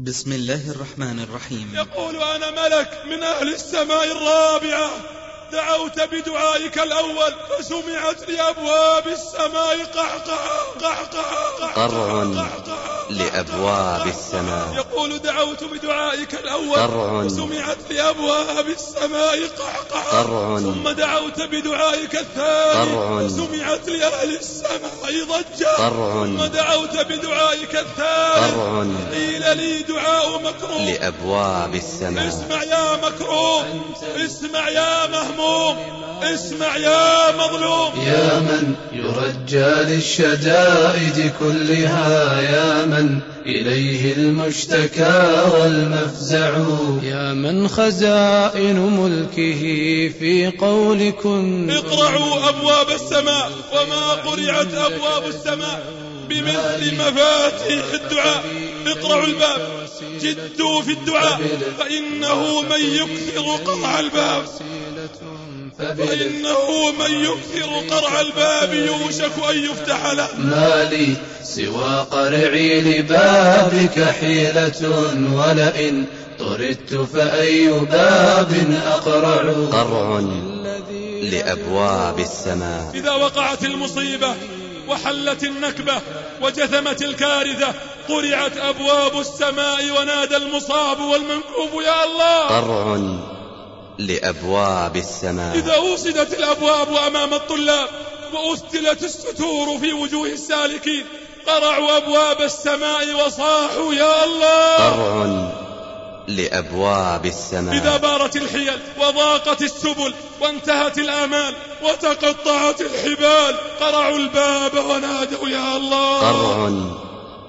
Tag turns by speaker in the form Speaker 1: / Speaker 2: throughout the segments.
Speaker 1: بسم الله الرحمن الرحيم.
Speaker 2: يقول أنا ملك من أهل السماء الرابعة. دعوت بدعائك الأول فسمعت لأبواب السماء قحقحة قحقحة
Speaker 3: قرع لأبواب السماء.
Speaker 2: يقول دعوت بدعائك الأول
Speaker 3: قرع
Speaker 2: فسمعت لأبواب السماء قحقحة
Speaker 3: قرع
Speaker 2: ثم دعوت بدعائك الثاني
Speaker 3: قرع
Speaker 2: فسمعت لأهل السماء ضجة.
Speaker 3: قرع
Speaker 2: ثم دعوت بدعائك الثالث
Speaker 3: قرع
Speaker 2: قيل لي دعاء مكروه.
Speaker 3: لأبواب السماء.
Speaker 2: اسمع يا مكروه اسمع يا مهموم. اسمع يا مظلوم.
Speaker 4: يا من يرجى للشدائد كلها يا من إليه المشتكى والمفزع. يا من خزائن ملكه في قول كن.
Speaker 2: اقرعوا أبواب السماء وما قرعت أبواب السماء بمثل مفاتيح الدعاء. اقرعوا الباب جدوا في الدعاء فإنه من يكثر قرع الباب. فإنه من يكثر قرع الباب يوشك أن يفتح له.
Speaker 4: ما لي سوى قرعي لبابك حيلة ولئن طردت فأي باب أقرع؟
Speaker 3: قرع لأبواب السماء.
Speaker 2: إذا وقعت المصيبة وحلت النكبة وجثمت الكارثة قرعت أبواب السماء ونادى المصاب والمنكوب يا الله!
Speaker 3: قرع لأبواب السماء.
Speaker 2: إذا وصدت الأبواب أمام الطلاب وأسدلت الستور في وجوه السالكين قرعوا أبواب السماء وصاحوا يا الله.
Speaker 3: قرع لأبواب
Speaker 2: إذا
Speaker 3: السماء
Speaker 2: بارت الحيل وضاقت السبل وانتهت الآمال وتقطعت الحبال قرعوا الباب ونادوا يا الله.
Speaker 3: قرع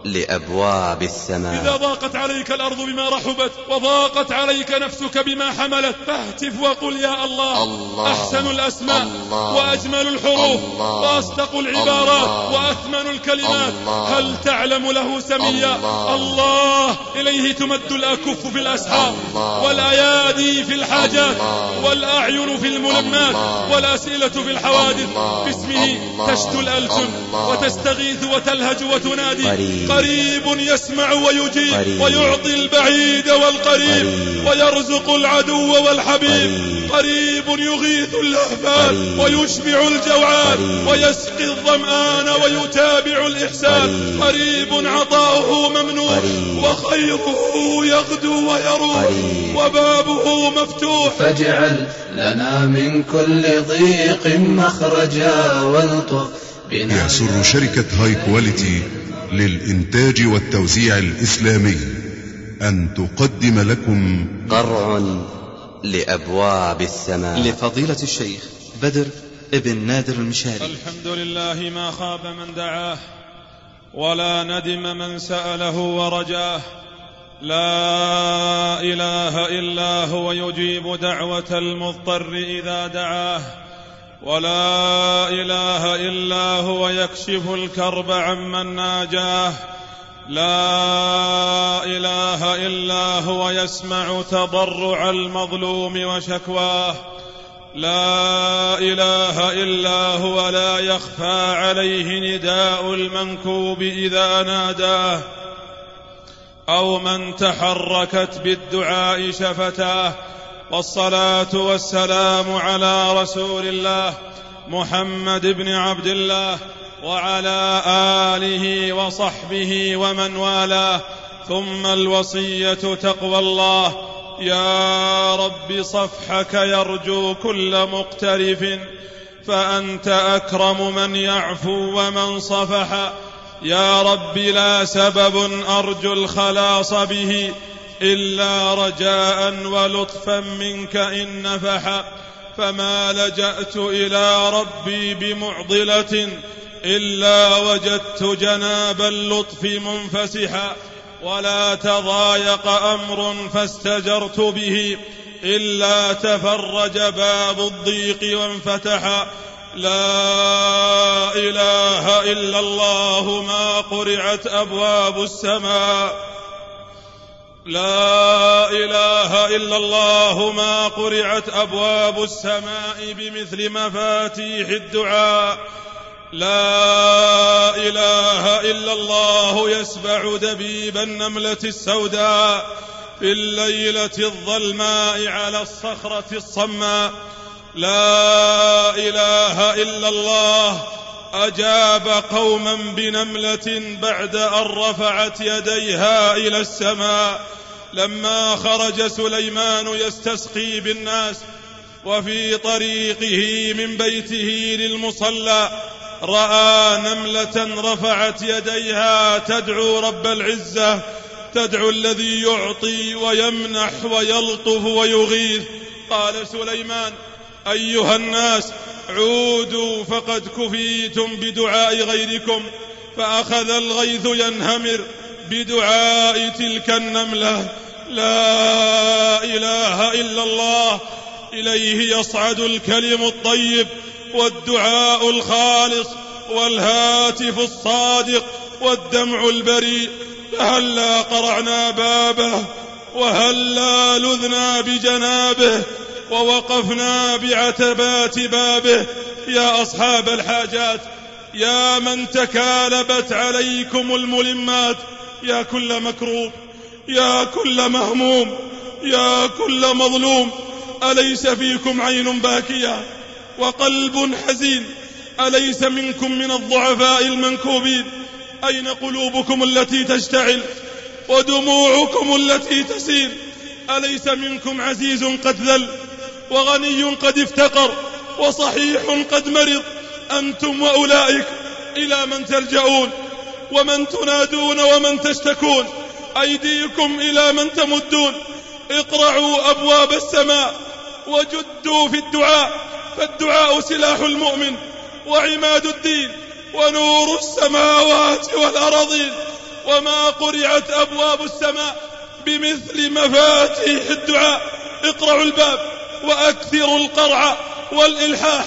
Speaker 3: لأبواب
Speaker 2: إذا
Speaker 3: السماء
Speaker 2: ضاقت عليك الأرض بما رحبت وضاقت عليك نفسك بما حملت فاهتف وقل يا الله,
Speaker 3: الله
Speaker 2: أحسن الأسماء
Speaker 3: الله
Speaker 2: وأجمل الحروف
Speaker 3: الله
Speaker 2: وأصدق العبارات
Speaker 3: الله
Speaker 2: وأثمن الكلمات.
Speaker 3: الله.
Speaker 2: هل تعلم له سميا؟
Speaker 3: الله.
Speaker 2: الله. إليه تمد الأكف في الأسحار والأيادي في الحاجات والأعين في الملمات والأسئلة في الحوادث. باسمه تشتو الألسن وتستغيث وتلهج وتنادي.
Speaker 3: قريب
Speaker 2: يسمع ويجيب
Speaker 3: قريب.
Speaker 2: ويعطي البعيد والقريب
Speaker 3: قريب.
Speaker 2: ويرزق العدو والحبيب.
Speaker 3: قريب.
Speaker 2: قريب يغيث اللهفان
Speaker 3: قريب.
Speaker 2: ويشبع الجوعان ويسقي الظمآن ويتابع الإحسان. قريب. عطاؤه ممنوح
Speaker 3: قريب.
Speaker 2: وخيره يغدو ويروح وبابه مفتوح.
Speaker 4: فاجعل لنا من كل ضيق مخرجا والطف بنا.
Speaker 5: يسر شركة هاي كواليتي للإنتاج والتوزيع الإسلامي. أن تقدم لكم
Speaker 3: قرع لأبواب السماء
Speaker 1: لفضيلة الشيخ بدر ابن نادر المشاري.
Speaker 2: الحمد لله ما خاب من دعاه ولا ندم من سأله ورجاه. لا إله إلا هو يجيب دعوة المضطر إذا دعاه. ولا إله إلا هو يكشف الكرب عمن ناجاه. لا إله إلا هو يسمع تضرع المظلوم وشكواه. لا إله إلا هو لا يخفى عليه نداء المنكوب إذا ناداه. أو من تحركت بالدعاء شفتاه. والصلاة والسلام على رسول الله محمد بن عبد الله وعلى آله وصحبه ومن والاه. ثم الوصية تقوى الله. يا رب صفحك يرجو كل مقترف فأنت أكرم من يعفو ومن صفح. يا رب لا سبب أرجو الخلاص به إلا رجاء ولطفا منك إن نفح فما لجأت إلى ربي بمعضلة إلا وجدت جناب اللطف منفسحا ولا تضايق أمر فاستجرت به إلا تفرج باب الضيق وانفتح. لا إله إلا الله ما قرعت أبواب السماء. لا إله إلا الله ما قرعت أبواب السماء بمثل مفاتيح الدعاء. لا إله إلا الله يسبع دبيب النملة السوداء في الليلة الظلماء على الصخرة الصماء. لا إله إلا الله أجاب قوما بنملة بعد أن رفعت يديها إلى السماء لما خرج سليمان يستسقي بالناس وفي طريقه من بيته للمصلى رأى نملة رفعت يديها تدعو رب العزة تدعو الذي يعطي ويمنح ويلطف ويغيث. قال سليمان أيها الناس عودوا فقد كفيتم بدعاء غيركم فأخذ الغيث ينهمر بدعاء تلك النملة. لا إله إلا الله إليه يصعد الكلم الطيب والدعاء الخالص والهاتف الصادق والدمع البريء. فهلا قرعنا بابه وهلا لذنا بجنابه. ووقفنا بعتبات بابه. يا أصحاب الحاجات يا من تكالبت عليكم الملمات يا كل مكروب يا كل مهموم يا كل مظلوم. أليس فيكم عين باكية؟ وقلب حزين. أليس منكم من الضعفاء المنكوبين؟ أين قلوبكم التي تشتعل؟ ودموعكم التي تسيل؟ أليس منكم عزيز قد ذل؟ وغني قد افتقر وصحيح قد مرض. أنتم وأولئك إلى من تلجؤون ومن تنادون ومن تشتكون. أيديكم إلى من تمدون. اقرعوا أبواب السماء وجدوا في الدعاء فالدعاء سلاح المؤمن وعماد الدين ونور السماوات والأراضين. وما قرعت أبواب السماء بمثل مفاتيح الدعاء. اقرعوا الباب وأكثروا القرع والإلحاح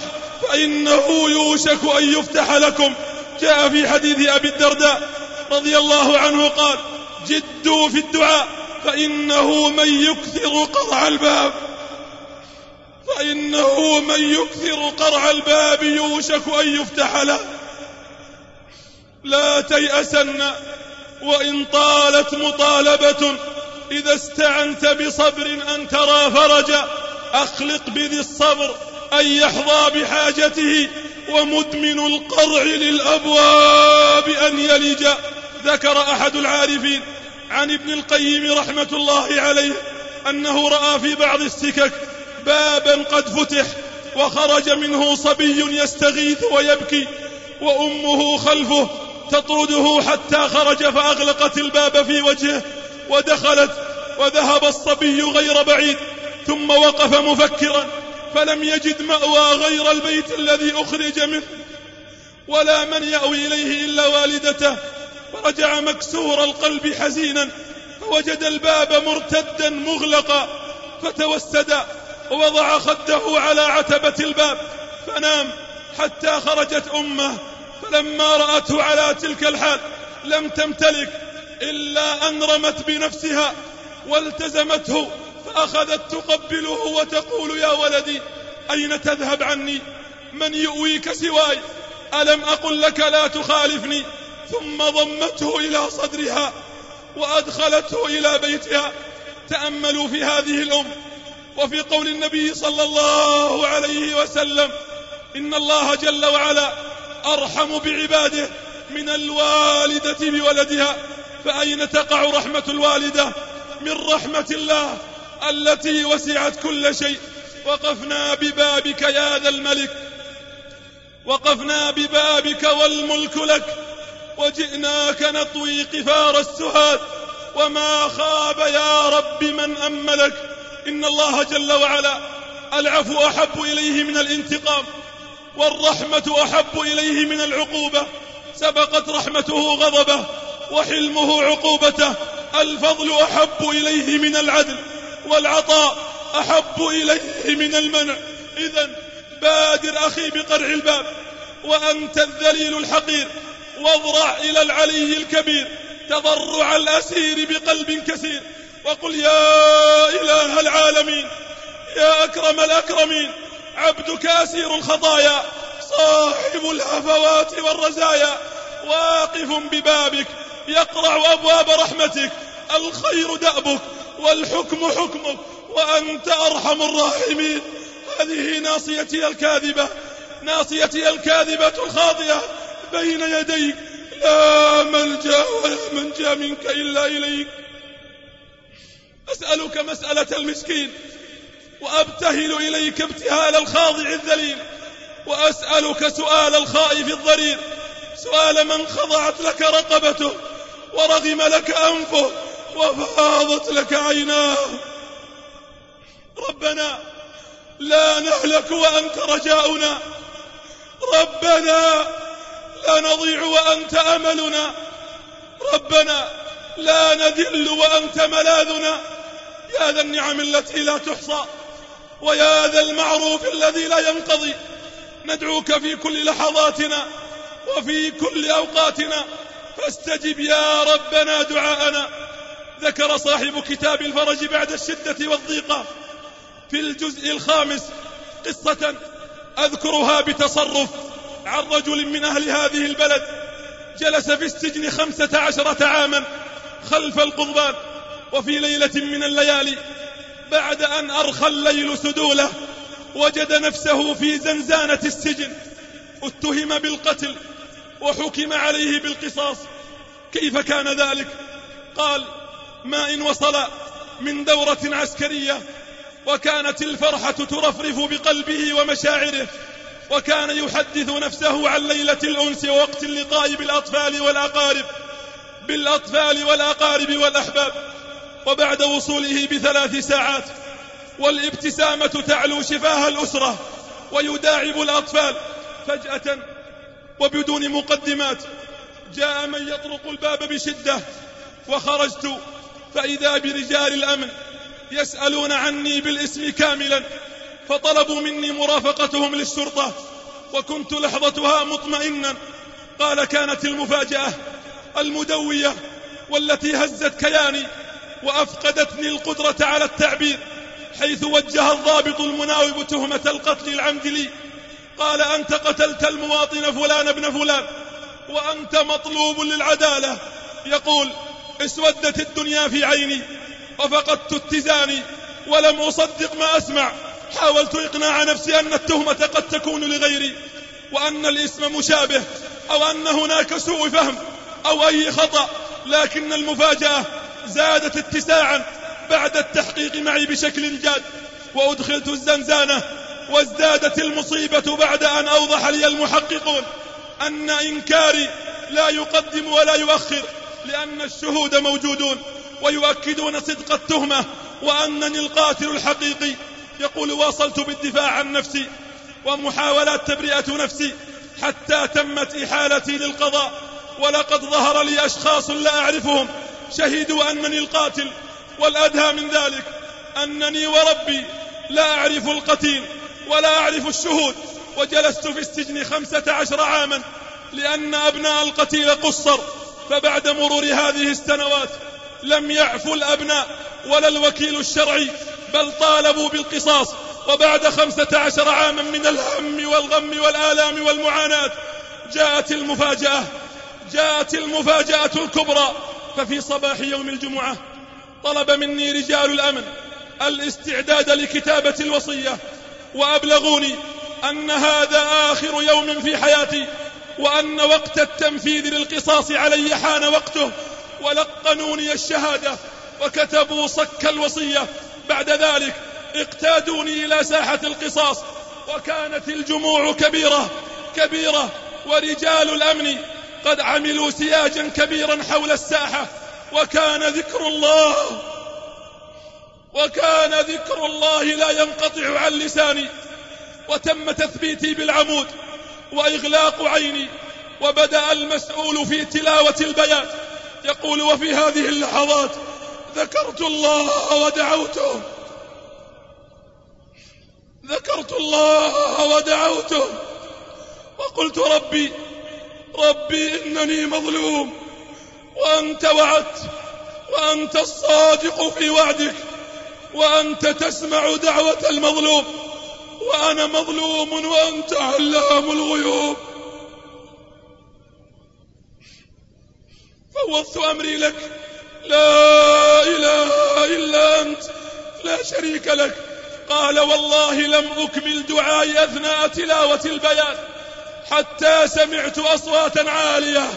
Speaker 2: فإنه يوشك أن يفتح لكم. جاء في حديث أبي الدرداء رضي الله عنه قال جدوا في الدعاء فإنه من يكثر قرع الباب. فإنه من يكثر قرع الباب يوشك أن يفتح له. لا تيأسن وإن طالت مطالبة إذا استعنت بصبر أن ترى فرجا. أخلق بذي الصبر أن يحظى بحاجته ومدمن القرع للأبواب أن يلج. ذكر أحد العارفين عن ابن القيم رحمة الله عليه أنه رأى في بعض السكك بابا قد فتح وخرج منه صبي يستغيث ويبكي وأمه خلفه تطرده حتى خرج فأغلقت الباب في وجهه ودخلت وذهب الصبي غير بعيد. ثم وقف مفكرا فلم يجد مأوى غير البيت الذي أخرج منه. ولا من يأوي إليه إلا والدته. فرجع مكسور القلب حزينا فوجد الباب مرتدا مغلقا. فتوسدا ووضع خده على عتبة الباب. فنام حتى خرجت أمه. فلما رأته على تلك الحال لم تمتلك إلا أن رمت بنفسها والتزمته فأخذت تقبله وتقول يا ولدي أين تذهب عني؟ من يؤويك سواي؟ ألم أقل لك لا تخالفني؟ ثم ضمته إلى صدرها وأدخلته إلى بيتها. تأملوا في هذه الأم وفي قول النبي صلى الله عليه وسلم إن الله جل وعلا أرحم بعباده من الوالدة بولدها. فأين تقع رحمة الوالدة؟ من رحمة الله. التي وسعت كل شيء. وقفنا ببابك يا ذا الملك. وقفنا ببابك والملك لك. وجئناك نطوي قفار السهاد. وما خاب يا رب من أملك. إن الله جل وعلا العفو أحب إليه من الانتقام. والرحمة أحب إليه من العقوبة. سبقت رحمته غضبه. وحلمه عقوبته. الفضل أحب إليه من العدل. والعطاء أحب إليه من المنع. إذا بادر أخي بقرع الباب وأنت الذليل الحقير واضرع إلى العلي الكبير تضرع الأسير بقلب كثير. وقل يا إله العالمين يا أكرم الأكرمين عبدك أسير الخطايا صاحب الهفوات والرزايا واقف ببابك يقرع أبواب رحمتك الخير دأبك. والحكم حكمك وأنت أرحم الراحمين. هذه ناصيتي الكاذبة ناصيتي الكاذبة الخاطئة بين يديك. لا ملجأ ولا منجأ منك إلا إليك. أسألك مسألة المسكين وأبتهل إليك ابتهال الخاضع الذليل. وأسألك سؤال الخائف الضرير. سؤال من خضعت لك رقبته ورغم لك أنفه وفاضت لك عيناه ربنا لا نهلك وأنت رجاؤنا. ربنا لا نضيع وأنت أملنا. ربنا لا نذل وأنت ملاذنا. يا ذا النعم التي لا تحصى ويا ذا المعروف الذي لا ينقضي. ندعوك في كل لحظاتنا وفي كل أوقاتنا. فاستجب يا ربنا دعاءنا. ذكر صاحب كتاب الفرج بعد الشدة والضيقة في الجزء الخامس قصة أذكرها بتصرف عن رجل من أهل هذه البلد جلس في السجن خمسة عشرة عاما خلف القضبان وفي ليلة من الليالي بعد أن أرخى الليل سدوله وجد نفسه في زنزانة السجن اتهم بالقتل وحكم عليه بالقصاص. كيف كان ذلك؟ قال ما إن وصل من دورة عسكرية وكانت الفرحة ترفرف بقلبه ومشاعره وكان يحدث نفسه عن ليلة الأنس ووقت اللقاء بالأطفال والأقارب بالأطفال والأقارب والأحباب وبعد وصوله بثلاث ساعات والابتسامة تعلو شفاه الأسرة ويداعب الأطفال فجأة وبدون مقدمات جاء من يطرق الباب بشدة وخرجت فإذا برجال الأمن يسألون عني بالاسم كاملا فطلبوا مني مرافقتهم للشرطة وكنت لحظتها مطمئنا. قال كانت المفاجأة المدوية والتي هزت كياني وأفقدتني القدرة على التعبير حيث وجه الضابط المناوب تهمة القتل العمد لي. قال أنت قتلت المواطن فلان ابن فلان وأنت مطلوب للعدالة. يقول اسودت الدنيا في عيني وفقدت اتزاني ولم أصدق ما أسمع. حاولت إقناع نفسي أن التهمة قد تكون لغيري وأن الاسم مشابه أو أن هناك سوء فهم أو أي خطأ لكن المفاجأة زادت اتساعا بعد التحقيق معي بشكل جاد. وأدخلت الزنزانة وازدادت المصيبة بعد أن أوضح لي المحققون أن إنكاري لا يقدم ولا يؤخر. لأن الشهود موجودون ويؤكدون صدق التهمة وأنني القاتل الحقيقي. يقول واصلت بالدفاع عن نفسي ومحاولات تبرئة نفسي حتى تمت إحالتي للقضاء. ولقد ظهر لي أشخاص لا أعرفهم شهدوا أنني القاتل. والأدهى من ذلك أنني وربي لا أعرف القتيل ولا أعرف الشهود. وجلست في السجن خمسة عشر عاما لأن أبناء القتيل قصر. فبعد مرور هذه السنوات لم يعفوا الأبناء ولا الوكيل الشرعي بل طالبوا بالقصاص. وبعد خمسة عشر عاما من الهم والغم والآلام والمعاناة جاءت المفاجأة. جاءت المفاجأة الكبرى. ففي صباح يوم الجمعة طلب مني رجال الأمن الاستعداد لكتابة الوصية وأبلغوني أن هذا آخر يوم في حياتي. وأن وقت التنفيذ للقصاص علي حان وقته ولقنوني الشهادة وكتبوا صك الوصية. بعد ذلك اقتادوني إلى ساحة القصاص وكانت الجموع كبيرة كبيرة ورجال الأمن قد عملوا سياجا كبيرا حول الساحة. وكان ذكر الله وكان ذكر الله لا ينقطع عن لساني. وتم تثبيتي بالعمود وإغلاق عيني وبدأ المسؤول في تلاوة البيان. يقول وفي هذه اللحظات ذكرت الله ودعوته. ذكرت الله ودعوته. وقلت ربي ربي إنني مظلوم وأنت وعدت وأنت الصادق في وعدك وأنت تسمع دعوة المظلوم. وأنا مظلوم وأنت علام الغيوب. فوضت أمري لك. لا إله إلا أنت. لا شريك لك. قال والله لم أكمل دعائي أثناء تلاوة البيان. حتى سمعت أصواتا عالية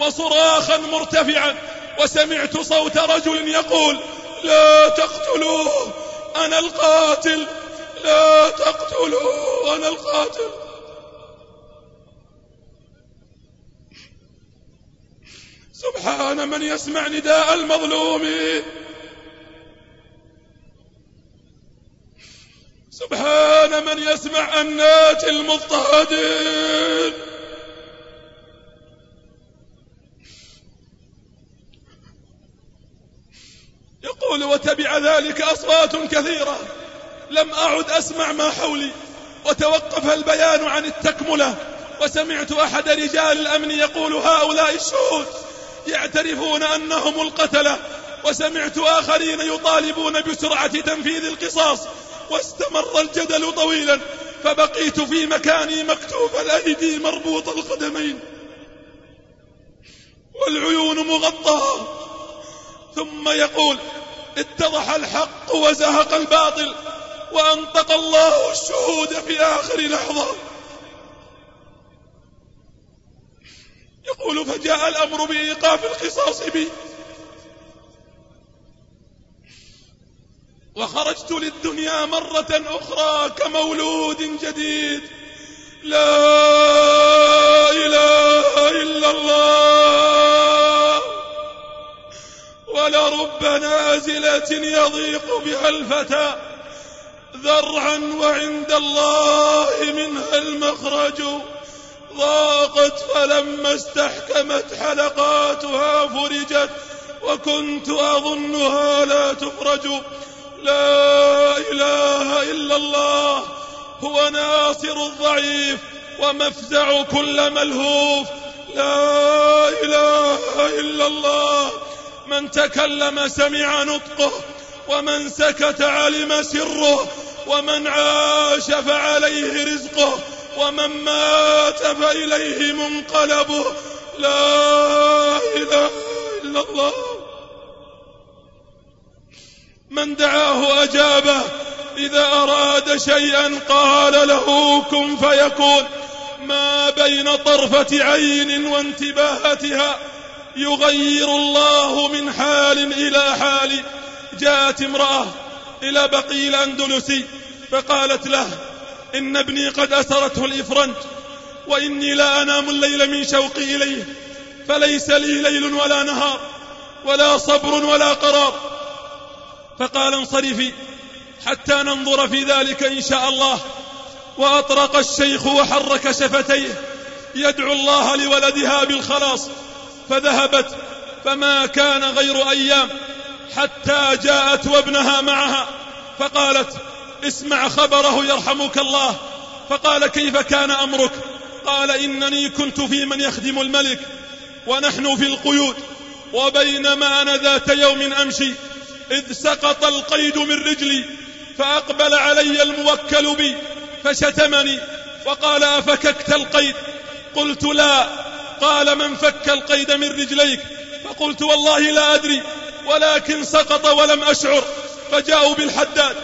Speaker 2: وصراخا مرتفعا. وسمعت صوت رجل يقول لا تقتلوه. أنا القاتل. لا تقتلوه أنا القاتل. سبحان من يسمع نداء المظلوم. سبحان من يسمع أنات المضطهدين. يقول وتبع ذلك أصوات كثيرة. لم أعد أسمع ما حولي. وتوقف البيان عن التكملة. وسمعت أحد رجال الأمن يقول هؤلاء الشهود يعترفون أنهم القتلة. وسمعت آخرين يطالبون بسرعة تنفيذ القصاص. واستمر الجدل طويلا. فبقيت في مكاني مكتوف الأيدي مربوط القدمين. والعيون مغطاة. ثم يقول اتضح الحق وزهق الباطل. وأنطق الله الشهود في آخر لحظة. يقول فجاء الأمر بإيقاف القصاص بي. وخرجت للدنيا مرة أخرى كمولود جديد. لا إله إلا الله. ولرب نازلة يضيق بها الفتى. ذرعا وعند الله منها المخرج. ضاقت فلما استحكمت حلقاتها فرجت وكنت أظنها لا تفرج لا إله إلا الله هو ناصر الضعيف ومفزع كل ملهوف. لا إله إلا الله من تكلم سمع نطقه ومن سكت علم سره. ومن عاش فعليه رزقه ومن مات فإليه منقلبه. لا إله إلا الله. من دعاه أجابه إذا أراد شيئا قال له كن فيكون. ما بين طرفة عين وانتباهتها يغير الله من حال إلى حال. جاءت امرأة إلى بقي الأندلسي فقالت له إن ابني قد أسرته الإفرنج وإني لا أنام الليل من شوقي إليه فليس لي ليل ولا نهار ولا صبر ولا قرار. فقال انصرفي حتى ننظر في ذلك إن شاء الله. وأطرق الشيخ وحرك شفتيه يدعو الله لولدها بالخلاص. فذهبت فما كان غير أيام حتى جاءت وابنها معها فقالت اسمع خبره يرحمك الله. فقال كيف كان أمرك؟ قال إنني كنت في من يخدم الملك ونحن في القيود وبينما أنا ذات يوم أمشي إذ سقط القيد من رجلي فأقبل علي الموكل بي فشتمني وقال أفككت القيد؟ قلت لا. قال من فك القيد من رجليك؟ فقلت والله لا أدري ولكن سقط ولم أشعر فجاءوا بالحداد.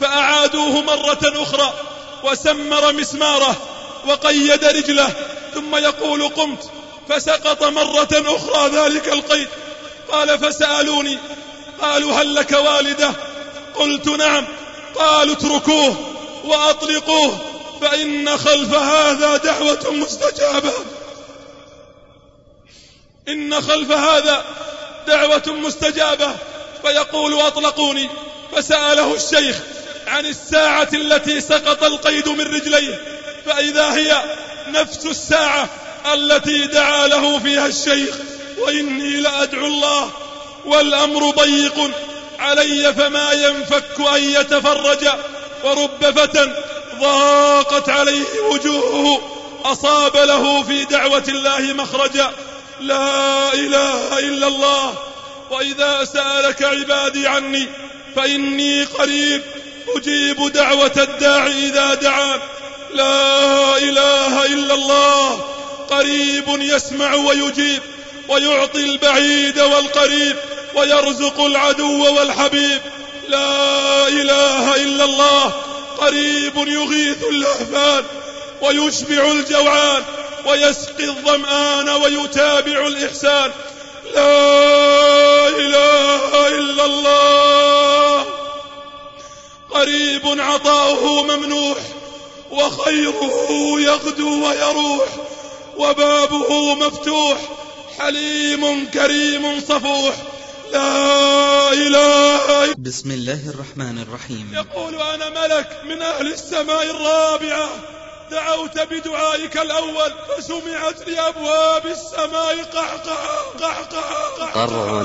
Speaker 2: فأعادوه مرة أخرى وسمر مسماره وقيد رجله ثم يقول قمت فسقط مرة أخرى ذلك القيد. قال فسألوني قالوا هل لك والدة؟ قلت نعم. قالوا اتركوه وأطلقوه فإن خلف هذا دعوة مستجابة. إن خلف هذا دعوة مستجابة. فيقول أطلقوني فسأله الشيخ عن الساعة التي سقط القيد من رجليه فإذا هي نفس الساعة التي دعا له فيها الشيخ وإني لأدعو الله والأمر ضيق علي فما ينفك أن يتفرج ورب فتى ضاقت عليه وجوهه أصاب له في دعوة الله مخرجا لا إله إلا الله وإذا سألك عبادي عني فإني قريب أجيب دعوة الداعي إذا دعان لا إله إلا الله. قريب يسمع ويجيب ويعطي البعيد والقريب ويرزق العدو والحبيب. لا إله إلا الله. قريب يغيث اللهفان ويشبع الجوعان ويسقي الظمآن ويتابع الإحسان. لا إله إلا الله. قريب عطاؤه ممنوح وخيره يغدو ويروح وبابه مفتوح حليم كريم صفوح. لا إله
Speaker 1: بسم الله الرحمن الرحيم.
Speaker 2: يقول أنا ملك من أهل السماء الرابعة. دعوت بدعائك الأول فسمعت لأبواب السماء قعقعة قعقعة
Speaker 3: قرع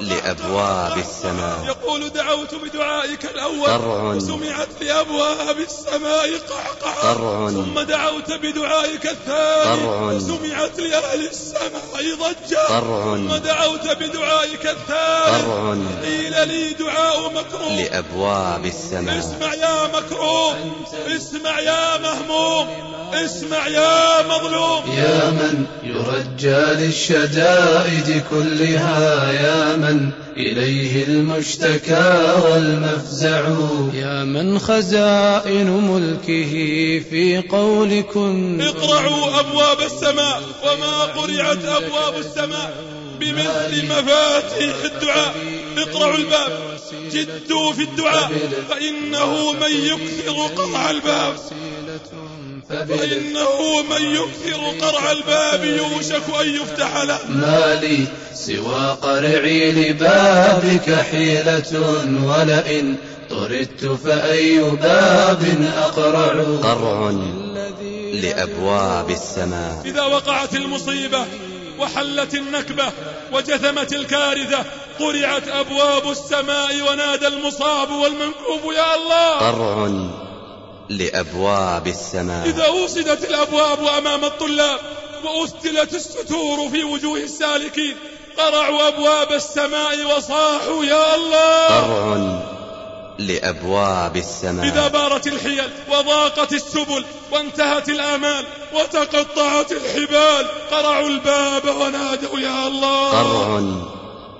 Speaker 3: لأبواب السماء.
Speaker 2: يقول دعوت بدعائك الأول
Speaker 3: قرع
Speaker 2: وسمعت لأبواب السماء قعقعة
Speaker 3: قرع
Speaker 2: ثم دعوت بدعائك الثاني
Speaker 3: قرع
Speaker 2: وسمعت لأهل السماء ضجة
Speaker 3: قرع
Speaker 2: ثم دعوت بدعائك الثالث
Speaker 3: قرع
Speaker 2: قيل لي دعاء مكروه.
Speaker 3: لأبواب السماء.
Speaker 2: اسمع يا مكروه اسمع يا مهموم. اسمع يا مظلوم.
Speaker 4: يا من يرجى للشدائد كلها يا من إليه المشتكى والمفزع. يا من خزائن ملكه في قول كن.
Speaker 2: اقرعوا أبواب السماء وما قرعت أبواب السماء بمثل مفاتيح الدعاء. اقرعوا الباب جدوا في الدعاء فإنه من يكثر قرع الباب. فإنه من يكثر قرع الباب يوشك أن يفتح له.
Speaker 4: ما لي سوى قرعي لبابك حيلة ولئن طردت فأي باب أقرع؟
Speaker 3: قرع لأبواب السماء.
Speaker 2: إذا وقعت المصيبة وحلت النكبة وجثمت الكارثة قرعت أبواب السماء ونادى المصاب والمنكوب يا الله!
Speaker 3: قرع لأبواب السماء.
Speaker 2: إذا أوصدت الأبواب أمام الطلاب وأسدلت الستور في وجوه السالكين قرعوا أبواب السماء وصاحوا يا الله.
Speaker 3: قرع لأبواب
Speaker 2: إذا
Speaker 3: السماء
Speaker 2: بارت الحيل وضاقت السبل وانتهت الآمال وتقطعت الحبال قرعوا الباب ونادوا يا الله.
Speaker 3: قرع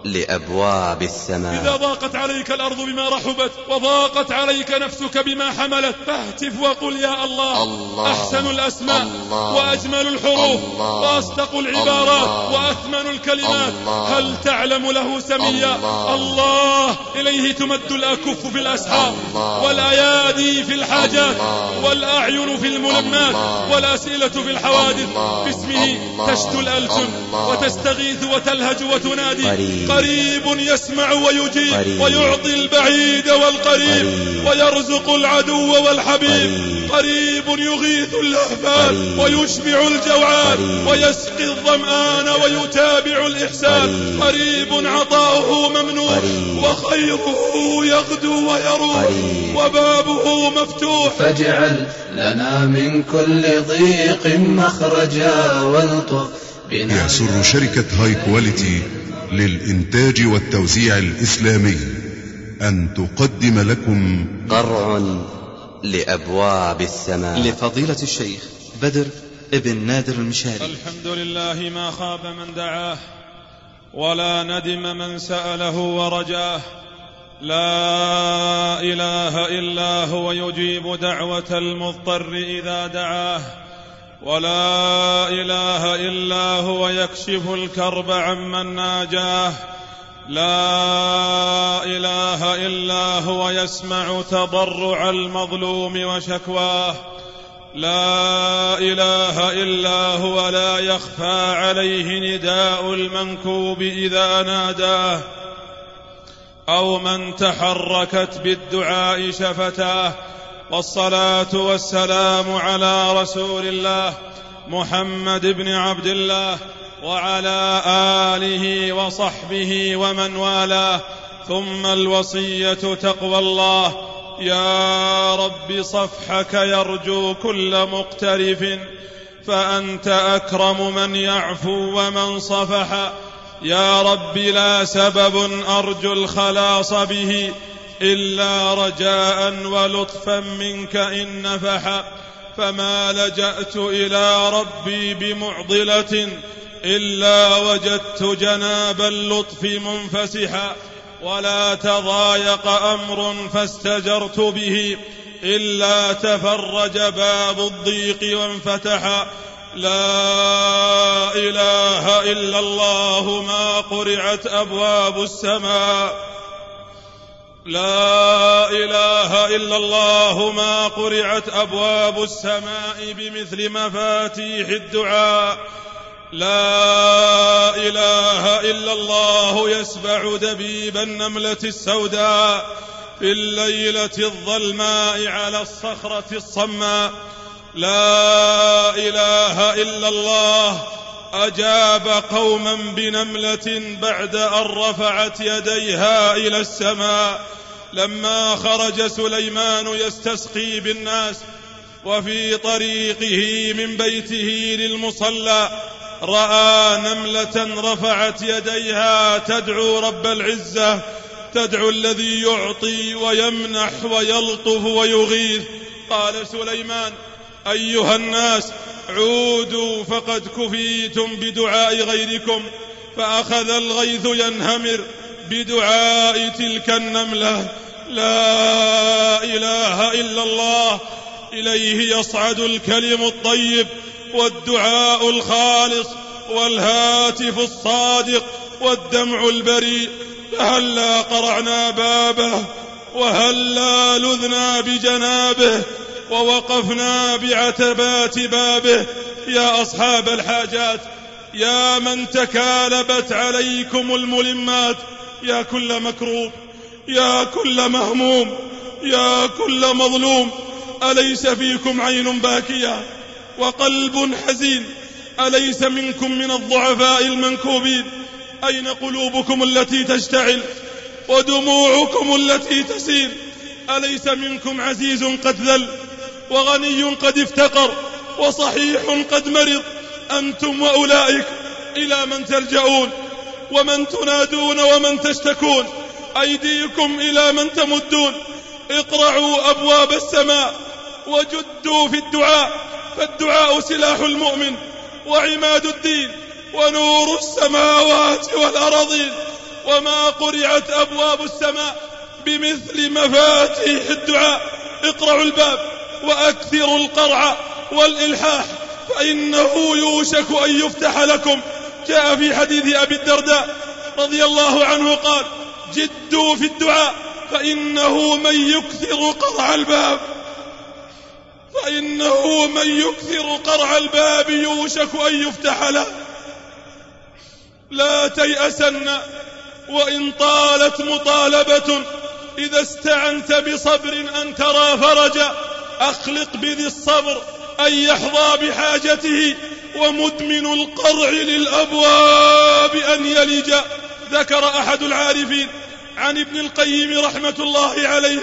Speaker 3: لأبواب
Speaker 2: إذا
Speaker 3: السماء
Speaker 2: ضاقت عليك الأرض بما رحبت وضاقت عليك نفسك بما حملت فاهتف وقل يا الله,
Speaker 3: الله
Speaker 2: أحسن الأسماء
Speaker 3: الله
Speaker 2: وأجمل الحروف
Speaker 3: الله
Speaker 2: وأصدق العبارات
Speaker 3: الله
Speaker 2: وأثمن الكلمات.
Speaker 3: الله.
Speaker 2: هل تعلم له سميا؟
Speaker 3: الله.
Speaker 2: الله إليه تمد الأكف في الأسحار والأيادي في الحاجات والأعين في الملمات والأسئلة في الحوادث. باسمه تشتو الألسن وتستغيث وتلهج وتنادي.
Speaker 3: قريب
Speaker 2: يسمع ويجيب
Speaker 3: قريب.
Speaker 2: ويعطي البعيد والقريب
Speaker 3: قريب.
Speaker 2: ويرزق العدو والحبيب.
Speaker 3: قريب.
Speaker 2: قريب يغيث اللهفان
Speaker 3: قريب.
Speaker 2: ويشبع الجوعان ويسقي الظمآن ويتابع الإحسان.
Speaker 3: قريب.
Speaker 2: قريب عطاؤه ممنوح
Speaker 3: قريب.
Speaker 2: وخيره يغدو ويروح وبابه مفتوح.
Speaker 4: فاجعل لنا من كل ضيق مخرجا والطف بنا
Speaker 5: يسر شركة هاي كواليتي للإنتاج والتوزيع الإسلامي. أن تقدم لكم
Speaker 3: قرع لأبواب السماء.
Speaker 1: لفضيلة الشيخ بدر ابن نادر المشاري.
Speaker 2: الحمد لله ما خاب من دعاه ولا ندم من سأله ورجاه. لا إله إلا هو يجيب دعوة المضطر إذا دعاه. ولا إله إلا هو يكشف الكرب عمن ناجاه. لا إله إلا هو يسمع تضرع المظلوم وشكواه. لا إله إلا هو لا يخفى عليه نداء المنكوب إذا ناداه. أو من تحركت بالدعاء شفتاه. والصلاة والسلام على رسول الله محمد بن عبد الله وعلى آله وصحبه ومن والاه. ثم الوصية تقوى الله. يا رب صفحك يرجو كل مقترف فأنت أكرم من يعفو ومن صفح. يا رب لا سبب أرجو الخلاص به. إلا رجاء ولطفا منك إن نفح. فما لجأت إلى ربي بمعضلة إلا وجدت جناب اللطف منفسحا. ولا تضايق أمر فاستجرت به إلا تفرج باب الضيق وانفتح. لا إله إلا الله ما قرعت أبواب السماء. لا إله إلا الله ما قرعت أبواب السماء بمثل مفاتيح الدعاء. لا إله إلا الله يسبع دبيب النملة السوداء في الليلة الظلماء على الصخرة الصماء. لا إله إلا الله أجاب قوما بنملة بعد أن رفعت يديها إلى السماء لما خرج سليمان يستسقي بالناس وفي طريقه من بيته للمصلى رأى نملة رفعت يديها تدعو رب العزة تدعو الذي يعطي ويمنح ويلطف ويغيث. قال سليمان أيها الناس عودوا فقد كفيتم بدعاء غيركم فأخذ الغيث ينهمر بدعاء تلك النملة. لا إله إلا الله إليه يصعد الكلم الطيب والدعاء الخالص والهاتف الصادق والدمع البريء. فهلا قرعنا بابه وهلا لذنا بجنابه. ووقفنا بعتبات بابه. يا أصحاب الحاجات يا من تكالبت عليكم الملمات يا كل مكروب يا كل مهموم يا كل مظلوم. أليس فيكم عين باكية؟ وقلب حزين. أليس منكم من الضعفاء المنكوبين؟ أين قلوبكم التي تشتعل؟ ودموعكم التي تسيل؟ أليس منكم عزيز قد ذل؟ وغني قد افتقر وصحيح قد مرض. أنتم وأولئك إلى من ترجعون ومن تنادون ومن تشتكون. أيديكم إلى من تمدون. اقرعوا أبواب السماء وجدوا في الدعاء فالدعاء سلاح المؤمن وعماد الدين ونور السماوات والأراضين. وما قرعت أبواب السماء بمثل مفاتيح الدعاء. اقرعوا الباب وأكثروا القرع والإلحاح فإنه يوشك أن يفتح لكم. جاء في حديث أبي الدرداء رضي الله عنه قال جدوا في الدعاء فإنه من يكثر قرع الباب. فإنه من يكثر قرع الباب يوشك أن يفتح له. لا تيأسن وإن طالت مطالبة إذا استعنت بصبر أن ترى فرجا. أخلق بذي الصبر أن يحظى بحاجته ومدمن القرع للأبواب أن يلج. ذكر أحد العارفين عن ابن القيم رحمة الله عليه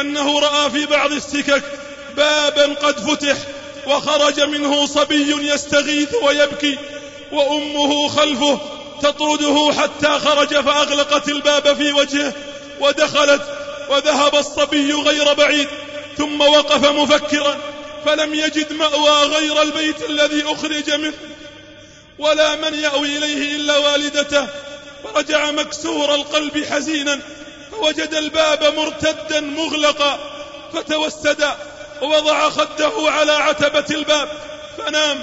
Speaker 2: أنه رأى في بعض السكك بابا قد فتح وخرج منه صبي يستغيث ويبكي وأمه خلفه تطرده حتى خرج فأغلقت الباب في وجهه ودخلت وذهب الصبي غير بعيد ثم وقف مفكرا فلم يجد مأوى غير البيت الذي أخرج منه. ولا من يأوي إليه إلا والدته. فرجع مكسور القلب حزينا فوجد الباب مرتدا مغلقا. فتوسد ووضع خده على عتبة الباب. فنام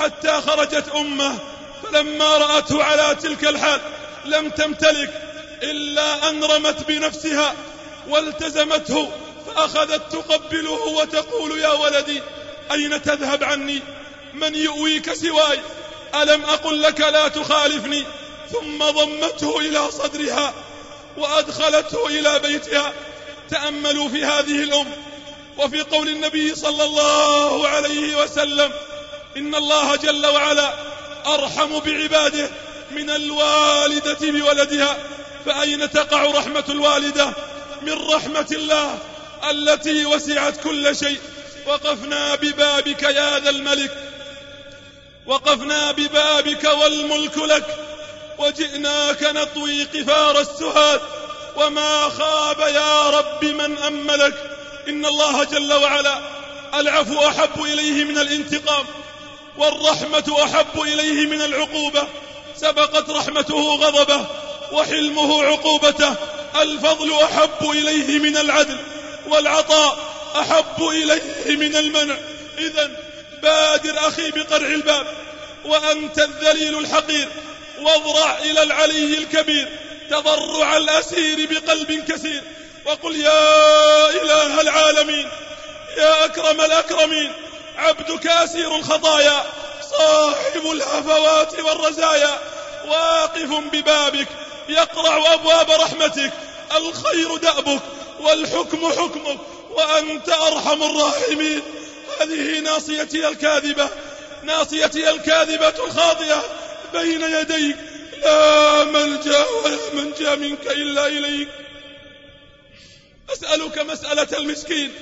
Speaker 2: حتى خرجت أمه. فلما رأته على تلك الحال لم تمتلك إلا أن رمت بنفسها والتزمته فأخذت تقبله وتقول يا ولدي أين تذهب عني؟ من يؤويك سواي؟ ألم أقل لك لا تخالفني؟ ثم ضمته إلى صدرها وأدخلته إلى بيتها. تأملوا في هذه الأم. وفي قول النبي صلى الله عليه وسلم إن الله جل وعلا أرحم بعباده من الوالدة بولدها. فأين تقع رحمة الوالدة؟ من رحمة الله. التي وسعت كل شيء. وقفنا ببابك يا ذا الملك. وقفنا ببابك والملك لك. وجئناك نطوي قفار السهاد. وما خاب يا رب من أملك. إن الله جل وعلا العفو أحب إليه من الانتقام. والرحمة أحب إليه من العقوبة. سبقت رحمته غضبه وحلمه عقوبته. الفضل أحب إليه من العدل. والعطاء أحب إليه من المنع. إذا بادر أخي بقرع الباب وأنت الذليل الحقير واضرع إلى العلي الكبير تضرع الأسير بقلب كثير. وقل يا إله العالمين يا أكرم الأكرمين عبدك أسير الخطايا صاحب الهفوات والرزايا واقف ببابك يقرع أبواب رحمتك الخير دأبك. والحكم حكمك وأنت أرحم الراحمين. هذه ناصيتي الكاذبة ناصيتي الكاذبة الخاطئة. بين يديك لا ملجأ ولا منجأ منك إلا إليك. أسألك مسألة المسكين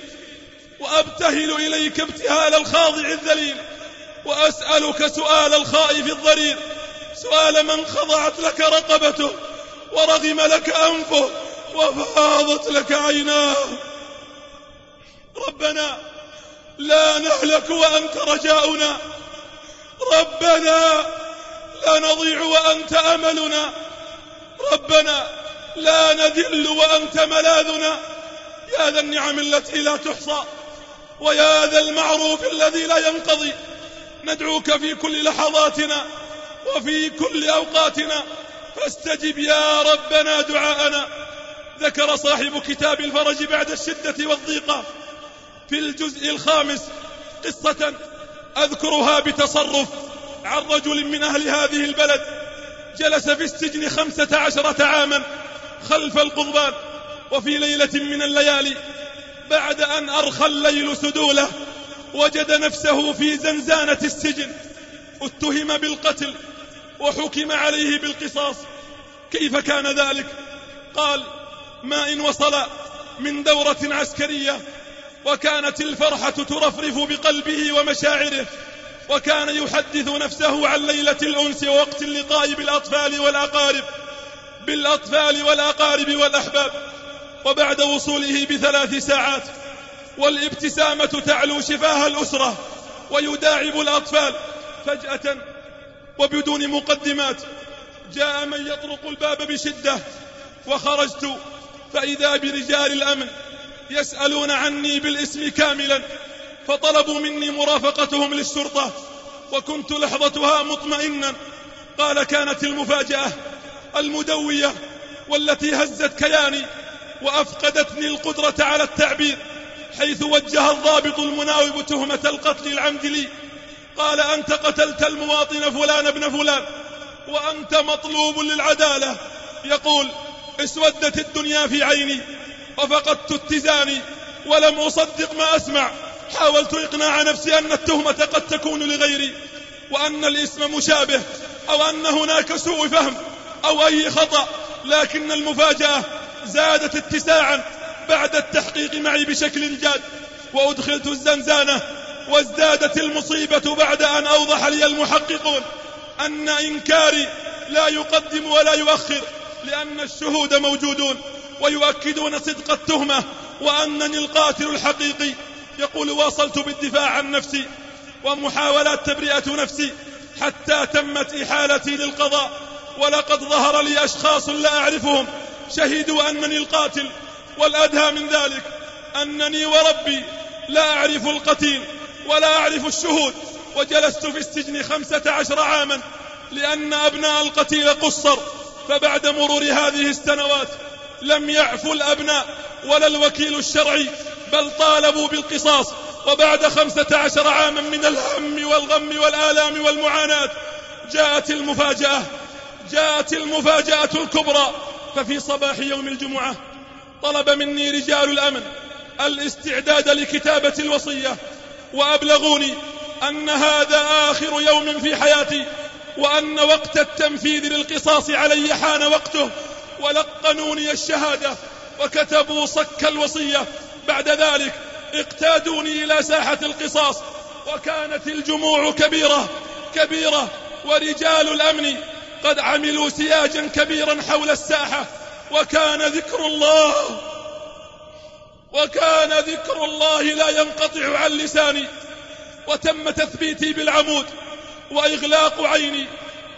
Speaker 2: وأبتهل إليك ابتهال الخاضع الذليل. وأسألك سؤال الخائف الضرير سؤال من خضعت لك رقبته ورغم لك أنفه وفاضت لك عيناه. ربنا لا نهلك وأنت رجاؤنا. ربنا لا نضيع وأنت أملنا. ربنا لا نذل وأنت ملاذنا. يا ذا النعم التي لا تحصى ويا ذا المعروف الذي لا ينقضي. ندعوك في كل لحظاتنا وفي كل أوقاتنا. فاستجب يا ربنا دعاءنا. ذكر صاحب كتاب الفرج بعد الشدة والضيقة في الجزء الخامس قصة أذكرها بتصرف عن رجل من أهل هذه البلد جلس في السجن خمسة عشرة عاما خلف القضبان وفي ليلة من الليالي بعد أن أرخى الليل سدوله وجد نفسه في زنزانة السجن اتهم بالقتل وحكم عليه بالقصاص. كيف كان ذلك؟ قال ما إن وصل من دورة عسكرية وكانت الفرحة ترفرف بقلبه ومشاعره وكان يحدث نفسه عن ليلة الأنس ووقت اللقاء بالأطفال والأقارب بالأطفال والأقارب والأحباب وبعد وصوله بثلاث ساعات والابتسامة تعلو شفاه الأسرة ويداعب الأطفال فجأة وبدون مقدمات جاء من يطرق الباب بشدة وخرجت فإذا برجال الأمن يسألون عني بالاسم كاملا فطلبوا مني مرافقتهم للشرطة وكنت لحظتها مطمئنا. قال كانت المفاجأة المدوية والتي هزت كياني وأفقدتني القدرة على التعبير حيث وجه الضابط المناوب تهمة القتل العمد لي. قال أنت قتلت المواطن فلان ابن فلان وأنت مطلوب للعدالة. يقول اسودت الدنيا في عيني وفقدت اتزاني ولم أصدق ما أسمع. حاولت إقناع نفسي أن التهمة قد تكون لغيري وأن الاسم مشابه أو أن هناك سوء فهم أو أي خطأ. لكن المفاجأة زادت اتساعا بعد التحقيق معي بشكل جاد وأدخلت الزنزانة وازدادت المصيبة بعد أن أوضح لي المحققون أن إنكاري لا يقدم ولا يؤخر. لأن الشهود موجودون ويؤكدون صدق التهمة وأنني القاتل الحقيقي. يقول واصلت بالدفاع عن نفسي ومحاولات تبرئة نفسي حتى تمت إحالتي للقضاء. ولقد ظهر لي أشخاص لا أعرفهم شهدوا أنني القاتل. والأدهى من ذلك أنني وربي لا أعرف القتيل ولا أعرف الشهود. وجلست في السجن خمسة عشر عاما لأن أبناء القتيل قصر. فبعد مرور هذه السنوات لم يعفوا الأبناء ولا الوكيل الشرعي بل طالبوا بالقصاص. وبعد خمسة عشر عاما من الهم والغم والآلام والمعاناة جاءت المفاجأة. جاءت المفاجأة الكبرى. ففي صباح يوم الجمعة طلب مني رجال الأمن الاستعداد لكتابة الوصية وأبلغوني أن هذا آخر يوم في حياتي. وأن وقت التنفيذ للقصاص علي حان وقته ولقنوني الشهادة وكتبوا صك الوصية. بعد ذلك اقتادوني إلى ساحة القصاص وكانت الجموع كبيرة كبيرة ورجال الأمن قد عملوا سياجا كبيرا حول الساحة. وكان ذكر الله وكان ذكر الله لا ينقطع عن لساني. وتم تثبيتي بالعمود وإغلاق عيني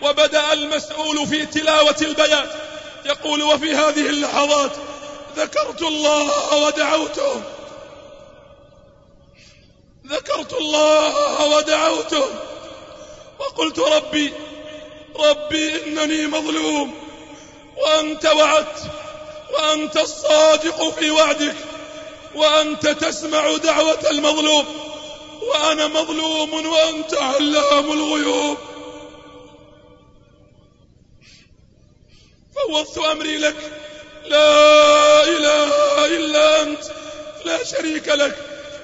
Speaker 2: وبدأ المسؤول في تلاوة البيان. يقول وفي هذه اللحظات ذكرت الله ودعوته. ذكرت الله ودعوته. وقلت ربي ربي إنني مظلوم وأنت وعدت وأنت الصادق في وعدك وأنت تسمع دعوة المظلوم. وأنا مظلوم وأنت علام الغيوب. فوضت أمري لك. لا إله إلا أنت. لا شريك لك.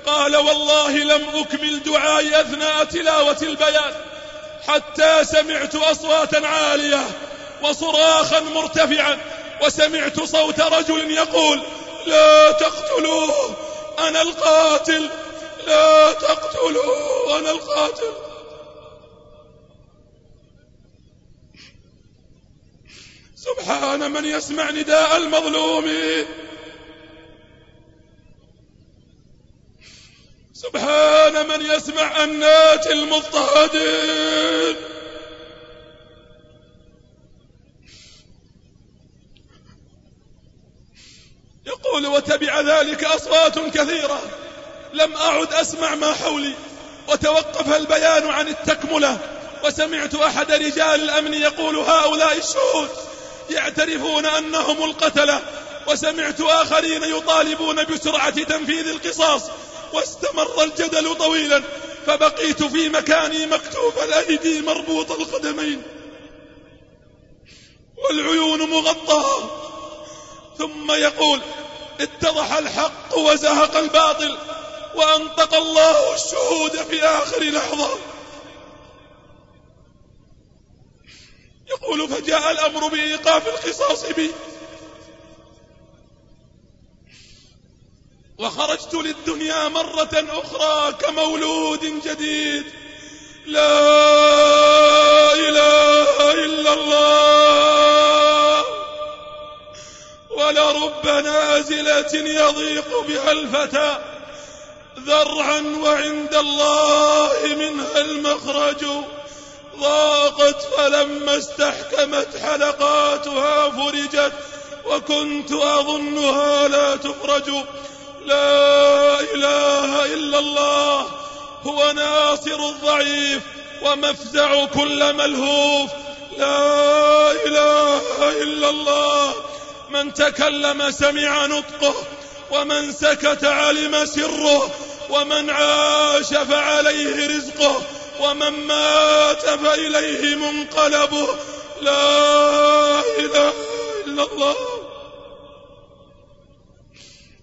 Speaker 2: قال والله لم أكمل دعائي أثناء تلاوة البيان. حتى سمعت أصواتا عالية وصراخا مرتفعا. وسمعت صوت رجل يقول لا تقتلوه. أنا القاتل. لا تقتلوه أنا القاتل. سبحان من يسمع نداء المظلوم. سبحان من يسمع أنات المضطهدين. يقول وتبع ذلك أصوات كثيرة. لم أعد أسمع ما حولي. وتوقف البيان عن التكملة. وسمعت أحد رجال الأمن يقول هؤلاء الشهود يعترفون أنهم القتلة. وسمعت آخرين يطالبون بسرعة تنفيذ القصاص. واستمر الجدل طويلا. فبقيت في مكاني مكتوف الأيدي مربوط القدمين. والعيون مغطاة. ثم يقول اتضح الحق وزهق الباطل. وأنطق الله الشهود في آخر لحظة. يقول فجاء الأمر بإيقاف القصاص بي. وخرجت للدنيا مرة أخرى كمولود جديد. لا إله إلا الله. ولرب نازلة يضيق بها الفتى. ذرعا وعند الله منها المخرج. ضاقت فلما استحكمت حلقاتها فرجت وكنت أظنها لا تفرج لا إله إلا الله هو ناصر الضعيف ومفزع كل ملهوف. لا إله إلا الله من تكلم سمع نطقه ومن سكت علم سره. ومن عاش فعليه رزقه ومن مات فإليه منقلبه. لا إله إلا الله.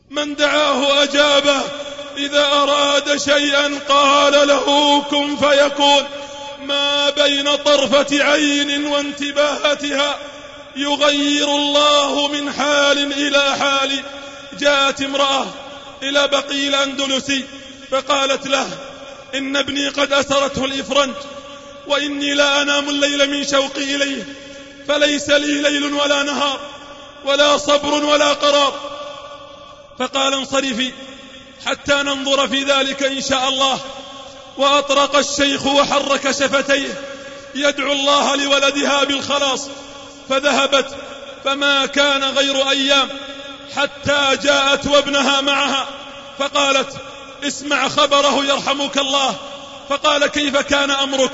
Speaker 2: من دعاه أجابه إذا أراد شيئا قال له كن فيكون. ما بين طرفة عين وانتباهتها يغير الله من حال إلى حال. جاءت امرأة إلى بقي الأندلسي فقالت له إن ابني قد أسرته الإفرنج وإني لا أنام الليل من شوقي إليه فليس لي ليل ولا نهار ولا صبر ولا قرار. فقال انصرفي حتى ننظر في ذلك إن شاء الله. وأطرق الشيخ وحرك شفتيه يدعو الله لولدها بالخلاص فذهبت فما كان غير أيام حتى جاءت وابنها معها فقالت اسمع خبره يرحمك الله. فقال كيف كان أمرك؟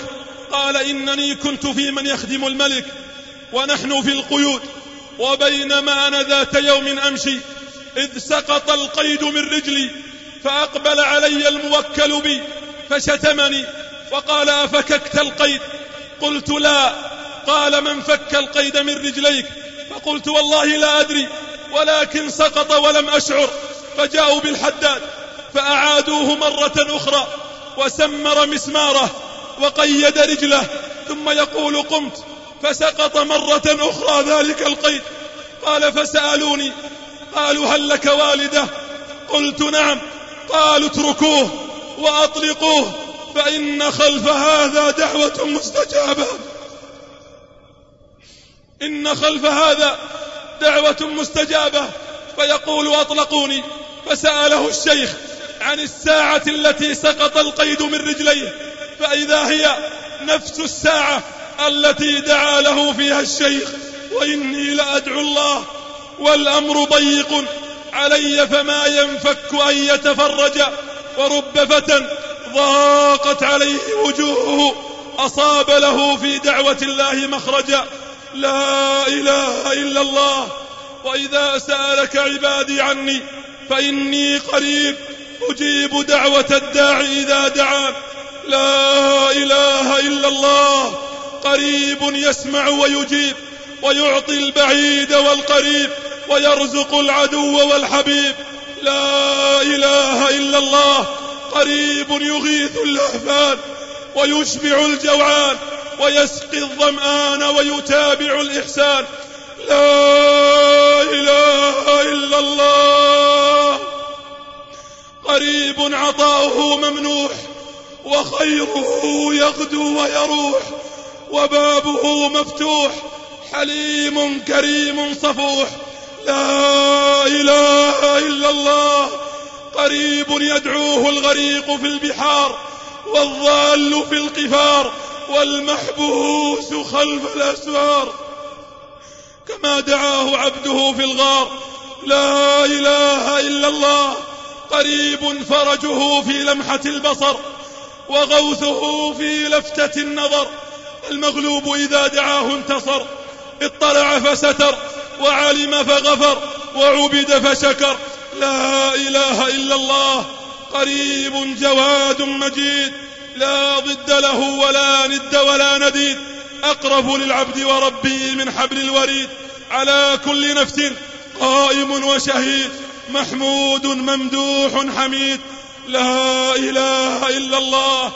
Speaker 2: قال إنني كنت في من يخدم الملك ونحن في القيود وبينما أنا ذات يوم أمشي إذ سقط القيد من رجلي فأقبل علي الموكل بي فشتمني وقال أفككت القيد؟ قلت لا. قال من فك القيد من رجليك؟ فقلت والله لا أدري ولكن سقط ولم أشعر فجاءوا بالحداد. فأعادوه مرة أخرى وسمر مسماره وقيد رجله ثم يقول قمت فسقط مرة أخرى ذلك القيد. قال فسألوني قالوا هل لك والدة؟ قلت نعم. قالوا اتركوه وأطلقوه فإن خلف هذا دعوة مستجابة. إن خلف هذا دعوة مستجابة. فيقول أطلقوني فسأله الشيخ عن الساعة التي سقط القيد من رجليه فإذا هي نفس الساعة التي دعا له فيها الشيخ وإني لأدعو الله والأمر ضيق علي فما ينفك أن يتفرج ورب فتى ضاقت عليه وجوهه أصاب له في دعوة الله مخرجا لا إله إلا الله وإذا سألك عبادي عني فإني قريب أجيب دعوة الداعي إذا دعان لا إله إلا الله. قريب يسمع ويجيب ويعطي البعيد والقريب ويرزق العدو والحبيب. لا إله إلا الله. قريب يغيث اللهفان ويشبع الجوعان ويسقي الظمآن ويتابع الإحسان. لا إله إلا الله. قريب عطاؤه ممنوح وخيره يغدو ويروح وبابه مفتوح حليم كريم صفوح. لا إله إلا الله قريب يدعوه الغريق في البحار والضال في القفار والمحبوس خلف الأسوار. كما دعاه عبده في الغار لا إله إلا الله. قريب فرجه في لمحة البصر وغوثه في لفتة النظر. المغلوب إذا دعاه انتصر اطلع فستر وعلم فغفر وعبد فشكر. لا إله إلا الله قريب جواد مجيد. لا ضد له ولا ند ولا نديد. أقرب للعبد وربه من حبل الوريد. على كل نفس قائم وشهيد. محمود ممدوح حميد. لا إله إلا الله.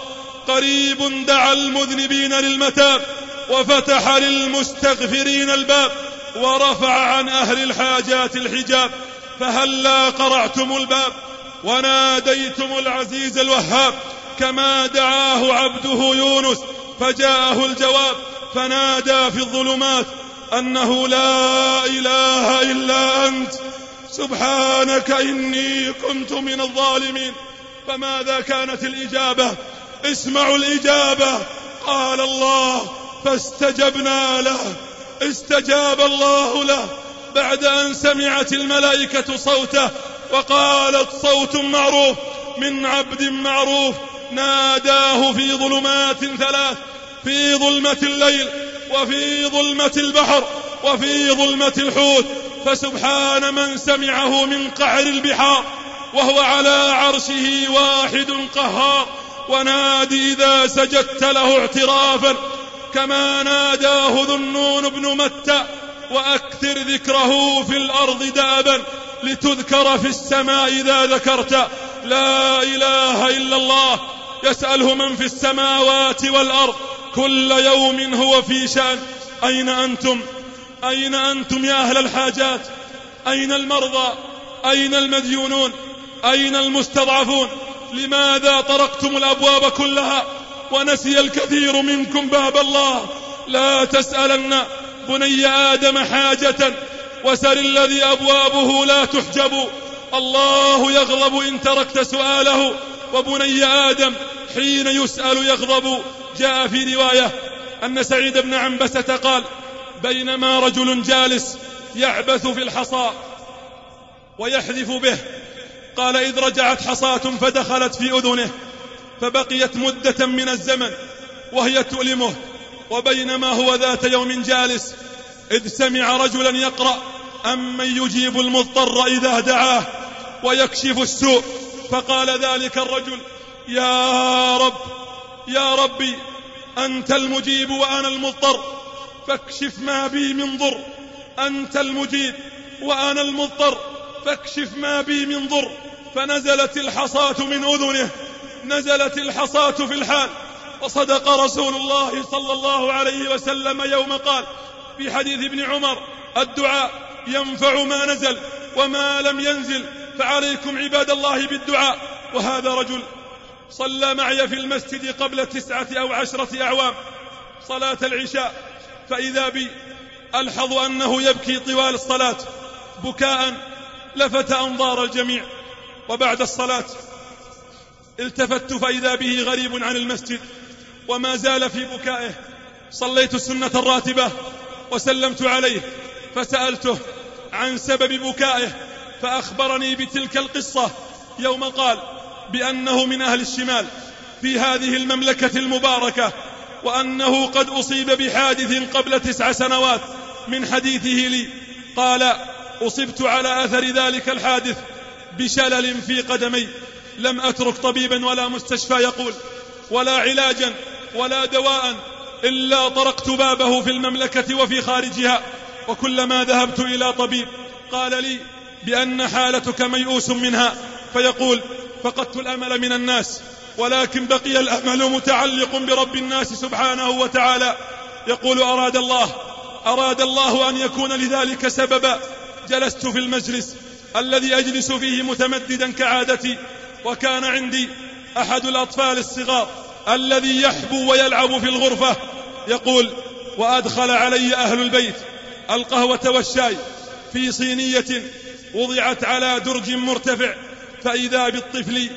Speaker 2: قريب دعا المذنبين للمتاب وفتح للمستغفرين الباب ورفع عن أهل الحاجات الحجاب. فهلا قرعتم الباب وناديتم العزيز الوهاب. كما دعاه عبده يونس فجاءه الجواب. فنادى في الظلمات أنه لا إله إلا أنت. سبحانك إني كنت من الظالمين. فماذا كانت الإجابة؟ اسمعوا الإجابة. قال الله فاستجبنا له. استجاب الله له. بعد أن سمعت الملائكة صوته وقالت صوت معروف من عبد معروف ناداه في ظلمات ثلاث في ظلمة الليل وفي ظلمة البحر. وفي ظلمة الحوت فسبحان من سمعه من قعر البحار وهو على عرشه واحد قهار ونادي إذا سجدت له اعترافا كما ناداه ذنون بن متى وأكثر ذكره في الأرض دابا لتذكر في السماء إذا ذكرت لا إله إلا الله يسأله من في السماوات والأرض كل يوم هو في شأن أين أنتم؟ أين أنتم يا أهل الحاجات؟ أين المرضى؟ أين المديونون؟ أين المستضعفون؟ لماذا طرقتم الأبواب كلها؟ ونسي الكثير منكم باب الله. لا تسألن بني آدم حاجة وسر الذي أبوابه لا تحجب. الله يغضب إن تركت سؤاله وبني آدم حين يسأل يغضب. جاء في رواية أن سعيد بن عنبسة قال بينما رجل جالس يعبث في الحصى ويحذف به. قال إذ رجعت حصاة فدخلت في أذنه فبقيت مدة من الزمن وهي تؤلمه. وبينما هو ذات يوم جالس إذ سمع رجلا يقرأ أمن يجيب المضطر إذا دعاه ويكشف السوء؟ فقال ذلك الرجل يا رب يا ربي أنت المجيب وأنا المضطر. فاكشف ما بي من ضر أنت المجيب وأنا المضطر. فاكشف ما بي من ضر فنزلت الحصاة من أذنه نزلت الحصاة في الحال. وصدق رسول الله صلى الله عليه وسلم يوم قال في حديث ابن عمر الدعاء ينفع ما نزل وما لم ينزل فعليكم عباد الله بالدعاء. وهذا رجل صلى معي في المسجد قبل تسعة أو عشرة أعوام صلاة العشاء. فإذا بي ألحظ أنه يبكي طوال الصلاة بكاء لفت أنظار الجميع وبعد الصلاة التفت فإذا به غريب عن المسجد وما زال في بكائه صليت السنة الراتبة وسلمت عليه فسألته عن سبب بكائه فأخبرني بتلك القصة يوم قال بأنه من أهل الشمال في هذه المملكة المباركة وأنه قد أصيب بحادث قبل تسع سنوات من حديثه لي. قال أصبت على أثر ذلك الحادث بشلل في قدمي. لم أترك طبيبا ولا مستشفى يقول ولا علاجا ولا دواء إلا طرقت بابه في المملكة وفي خارجها وكلما ذهبت إلى طبيب قال لي بأن حالتك ميؤوس منها فيقول فقدت الأمل من الناس. ولكن بقي الأمل متعلق برب الناس سبحانه وتعالى. يقول أراد الله أراد الله أن يكون لذلك سببا. جلست في المجلس الذي أجلس فيه متمددا كعادتي وكان عندي أحد الأطفال الصغار الذي يحبو ويلعب في الغرفة. يقول وأدخل علي أهل البيت القهوة والشاي في صينية وضعت على درج مرتفع فإذا بالطفل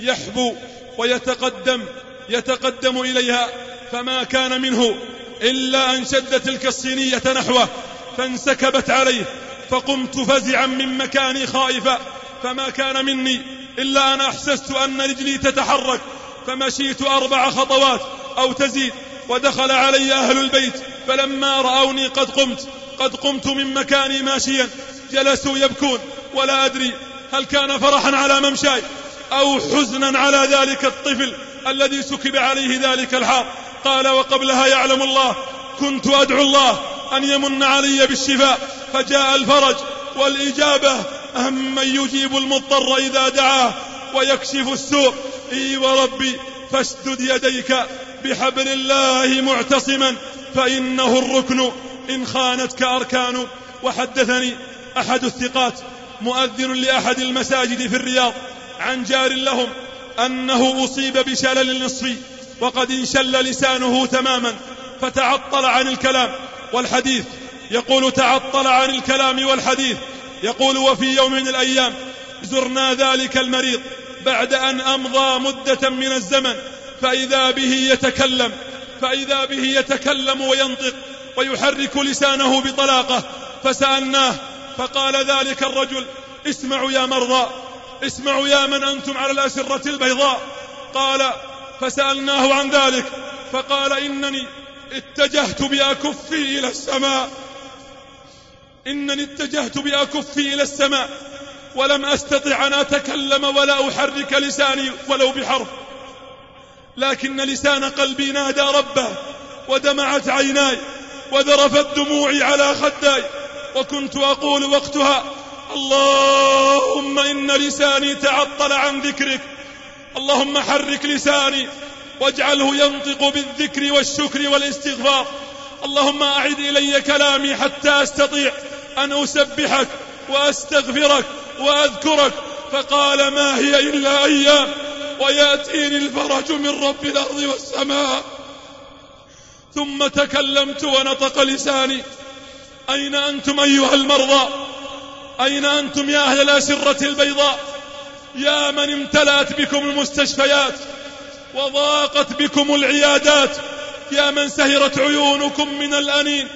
Speaker 2: يحبو ويتقدم يتقدم إليها فما كان منه إلا أن شد تلك الصينية نحوه فانسكبت عليه فقمت فزعا من مكاني خائفا فما كان مني إلا أن أحسست أن رجلي تتحرك فمشيت أربع خطوات أو تزيد ودخل علي أهل البيت فلما رأوني قد قمت قد قمت من مكاني ماشيا جلسوا يبكون ولا أدري هل كان فرحا على ممشاي أو حزنا على ذلك الطفل الذي سكب عليه ذلك الحار. قال وقبلها يعلم الله كنت أدعو الله أن يمن علي بالشفاء. فجاء الفرج والإجابة أهم من يجيب المضطر إذا دعاه ويكشف السوء. إي وربي فاشدد يديك بحبل الله معتصما فإنه الركن إن خانتك أركان. وحدثني أحد الثقات مؤذن لأحد المساجد في الرياض. عن جار لهم أنه أصيب بشلل نصفي وقد انشل لسانه تماما فتعطل عن الكلام والحديث. يقول تعطل عن الكلام والحديث. يقول وفي يوم من الأيام زرنا ذلك المريض بعد أن أمضى مدة من الزمن فإذا به يتكلم فإذا به يتكلم وينطق ويحرك لسانه بطلاقة فسألناه فقال ذلك الرجل اسمعوا يا مرضى اسمعوا يا من أنتم على الأسرة البيضاء. قال فسألناه عن ذلك فقال إنني اتجهت بأكفي إلى السماء. إنني اتجهت بأكفي إلى السماء ولم أستطع أن أتكلم ولا أحرك لساني ولو بحرف. لكن لسان قلبي نادى ربه ودمعت عيناي وذرفت دموعي على خداي وكنت أقول وقتها اللهم إن لساني تعطل عن ذكرك. اللهم حرك لساني واجعله ينطق بالذكر والشكر والاستغفار. اللهم أعد إلي كلامي حتى أستطيع أن أسبحك وأستغفرك وأذكرك. فقال ما هي إلا أيام ويأتيني الفرج من رب الأرض والسماء. ثم تكلمت ونطق لساني. أين أنتم أيها المرضى؟ أين أنتم يا أهل الأسرة البيضاء؟ يا من امتلأت بكم المستشفيات وضاقت بكم العيادات يا من سهرت عيونكم من الأنين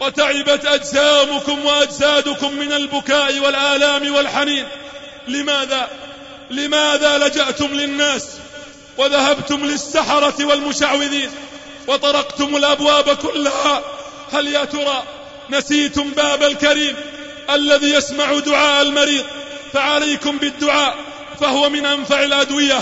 Speaker 2: وتعبت أجسامكم وأجسادكم من البكاء والآلام والحنين. لماذا؟ لماذا لجأتم للناس وذهبتم للسحرة والمشعوذين وطرقتم الأبواب كلها؟ هل يا ترى نسيتم باب الكريم؟ الذي يسمع دعاء المريض فعليكم بالدعاء فهو من أنفع الأدوية.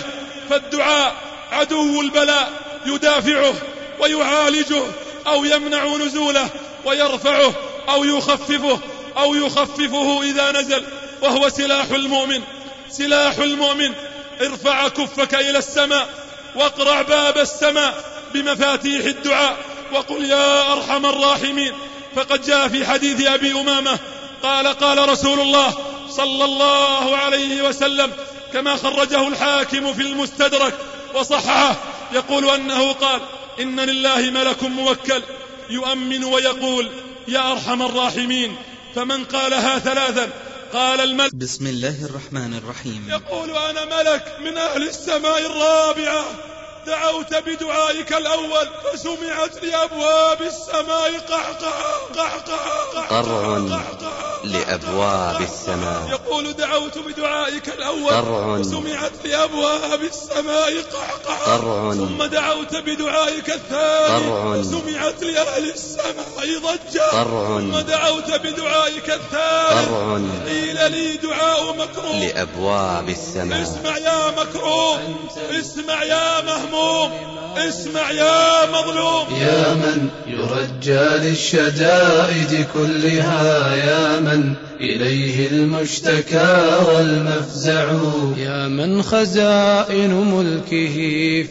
Speaker 2: فالدعاء عدو البلاء يدافعه ويعالجه أو يمنع نزوله ويرفعه أو يخففه أو يخففه إذا نزل وهو سلاح المؤمن. سلاح المؤمن ارفع كفك إلى السماء واقرع باب السماء بمفاتيح الدعاء وقل يا أرحم الراحمين. فقد جاء في حديث أبي أمامة قال قال رسول الله صلى الله عليه وسلم كما خرجه الحاكم في المستدرك وصححه يقول أنه قال إن لله ملك موكل يؤمن ويقول يا أرحم الراحمين فمن قالها ثلاثا قال الملك
Speaker 1: بسم الله الرحمن الرحيم.
Speaker 2: يقول أنا ملك من أهل السماء الرابعة. دعوت بدعائك الأول فسمعت لأبواب السماء قعقعة قعقعة
Speaker 3: قرع لأبواب السماء.
Speaker 2: يقول دعوت بدعائك الأول
Speaker 3: قرع
Speaker 2: فسمعت لأبواب السماء قعقعة
Speaker 3: قرع
Speaker 2: ثم دعوت بدعائك الثاني
Speaker 3: قرع
Speaker 2: فسمعت لأهل السماء ضجة
Speaker 3: قرع
Speaker 2: ثم دعوت بدعائك الثالث
Speaker 3: قرع
Speaker 2: قيل لي دعاء مكروه.
Speaker 3: لأبواب السماء.
Speaker 2: اسمع يا مكروه اسمع يا مهموم. اسمع يا مظلوم.
Speaker 4: يا من يرجى للشدائد كلها يا من إليه المشتكى والمفزع. يا من خزائن ملكه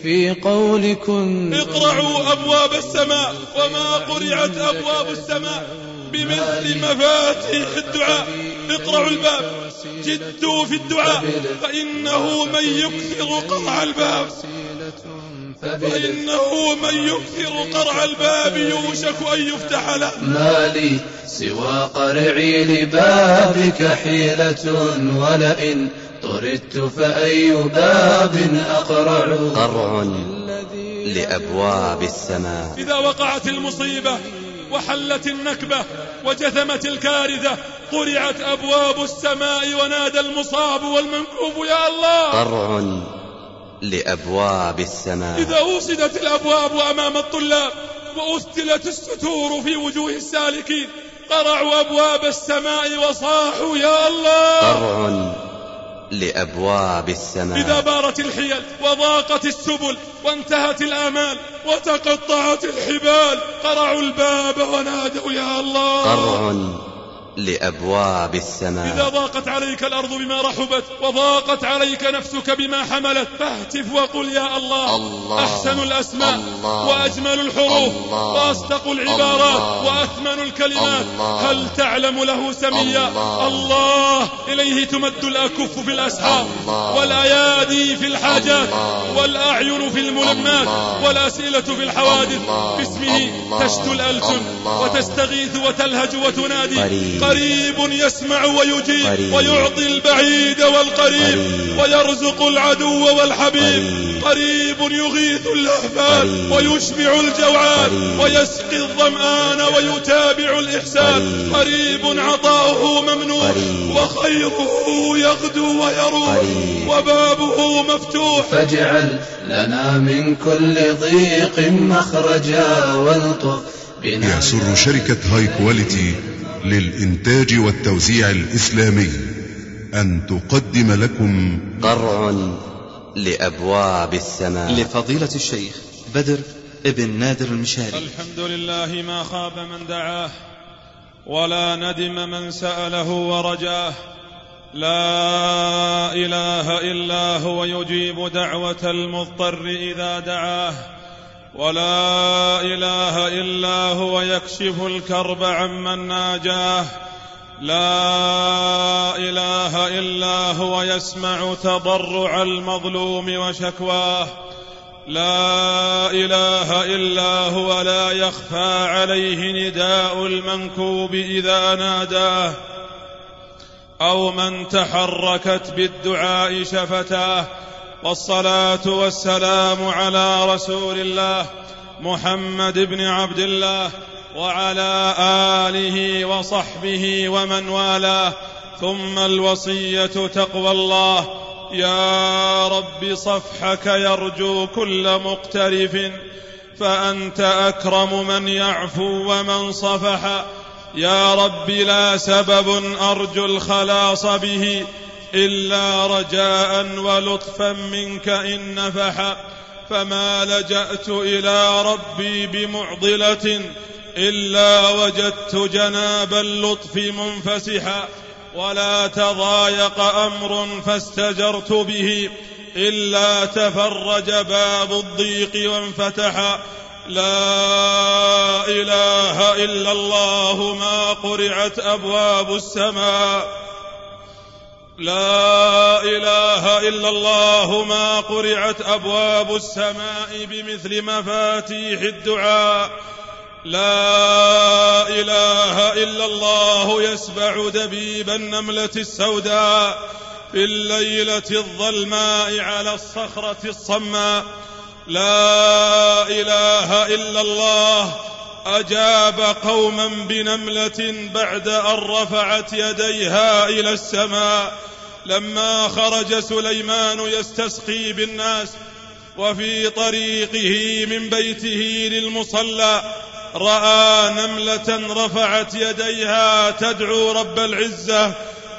Speaker 4: في قول كن
Speaker 2: اقرعوا أبواب السماء وما قرعت أبواب السماء بمثل مفاتيح الدعاء. اقرعوا الباب جدوا في الدعاء فإنه من يكثر قرع الباب. فإنه من يكثر قرع الباب يوشك أن يفتح له.
Speaker 4: ما لي سوى قرعي لبابك حيلة ولئن طردت فأي باب أقرع؟
Speaker 3: قرع لأبواب السماء.
Speaker 2: إذا وقعت المصيبة وحلت النكبة وجثمت الكارثة قرعت أبواب السماء ونادى المصاب والمنكوب يا الله!
Speaker 3: قرع لأبواب السماء.
Speaker 2: إذا وصدت الأبواب أمام الطلاب وأسدلت الستور في وجوه السالكين قرعوا أبواب السماء وصاحوا يا الله!
Speaker 3: قرع لأبواب
Speaker 2: إذا
Speaker 3: السماء
Speaker 2: بارت الحيل وضاقت السبل وانتهت الآمال وتقطعت الحبال قرعوا الباب ونادوا يا الله!
Speaker 3: قرع لأبواب
Speaker 2: إذا
Speaker 3: السماء
Speaker 2: ضاقت عليك الأرض بما رحبت وضاقت عليك نفسك بما حملت فاهتف وقل يا الله,
Speaker 3: الله
Speaker 2: أحسن الأسماء
Speaker 3: الله
Speaker 2: وأجمل الحروف
Speaker 3: الله
Speaker 2: وأصدق العبارات
Speaker 3: الله
Speaker 2: وأثمن الكلمات.
Speaker 3: الله.
Speaker 2: هل تعلم له سميا؟
Speaker 3: الله.
Speaker 2: الله. إليه تمد الأكف في الأسحار.
Speaker 3: الله.
Speaker 2: والأيادي في الحاجات والأعين في الملمات والأسئلة في الحوادث. باسمه تشتو الألسن وتستغيث وتلهج وتنادي.
Speaker 3: قريب.
Speaker 2: يسمع ويجيب ويعطي البعيد والقريب.
Speaker 3: قريب.
Speaker 2: ويرزق العدو والحبيب.
Speaker 3: قريب.
Speaker 2: يغيث
Speaker 3: قريب.
Speaker 2: ويشبع الجوعان. ويسقي الظمآن ويتابع الإحسان.
Speaker 3: قريب.
Speaker 2: عطاؤه
Speaker 3: قريب.
Speaker 2: وخيره يغدو ويروح.
Speaker 3: قريب.
Speaker 2: وبابه مفتوح
Speaker 4: فاجعل لنا من كل ضيق مخرجا والطف بنا.
Speaker 5: يسر شركة هاي كواليتي للإنتاج والتوزيع الإسلامي أن تقدم لكم
Speaker 3: قرع لأبواب السماء.
Speaker 1: لفضيلة الشيخ بدر ابن نادر المشاري.
Speaker 2: الحمد لله ما خاب من دعاه ولا ندم من سأله ورجاه. لا إله إلا هو يجيب دعوة المضطر إذا دعاه ولا إله إلا هو يكشف الكرب عمن ناجاه لا إله إلا هو يسمع تضرع المظلوم وشكواه لا إله إلا هو لا يخفى عليه نداء المنكوب إذا ناداه. أو من تحركت بالدعاء شفتاه والصلاة والسلام على رسول الله محمد بن عبد الله وعلى آله وصحبه ومن والاه. ثم الوصية تقوى الله. يا رب صفحك يرجو كل مقترف فأنت أكرم من يعفو ومن صفح. يا رب لا سبب أرجو الخلاص به إلا رجاء ولطفا منك إن نفح فما لجأت إلى ربي بمعضلة إلا وجدت جناب اللطف منفسحا ولا تضايق أمر فاستجرت به إلا تفرج باب الضيق وانفتح. لا إله إلا الله ما قرعت أبواب السماء. لا إله إلا الله ما قرعت أبواب السماء بمثل مفاتيح الدعاء. لا إله إلا الله يسبع دبيب النملة السوداء في الليلة الظلماء على الصخرة الصماء. لا إله إلا الله أجاب قوما بنملة بعد أن رفعت يديها إلى السماء لما خرج سليمان يستسقي بالناس وفي طريقه من بيته للمصلى رأى نملة رفعت يديها تدعو رب العزة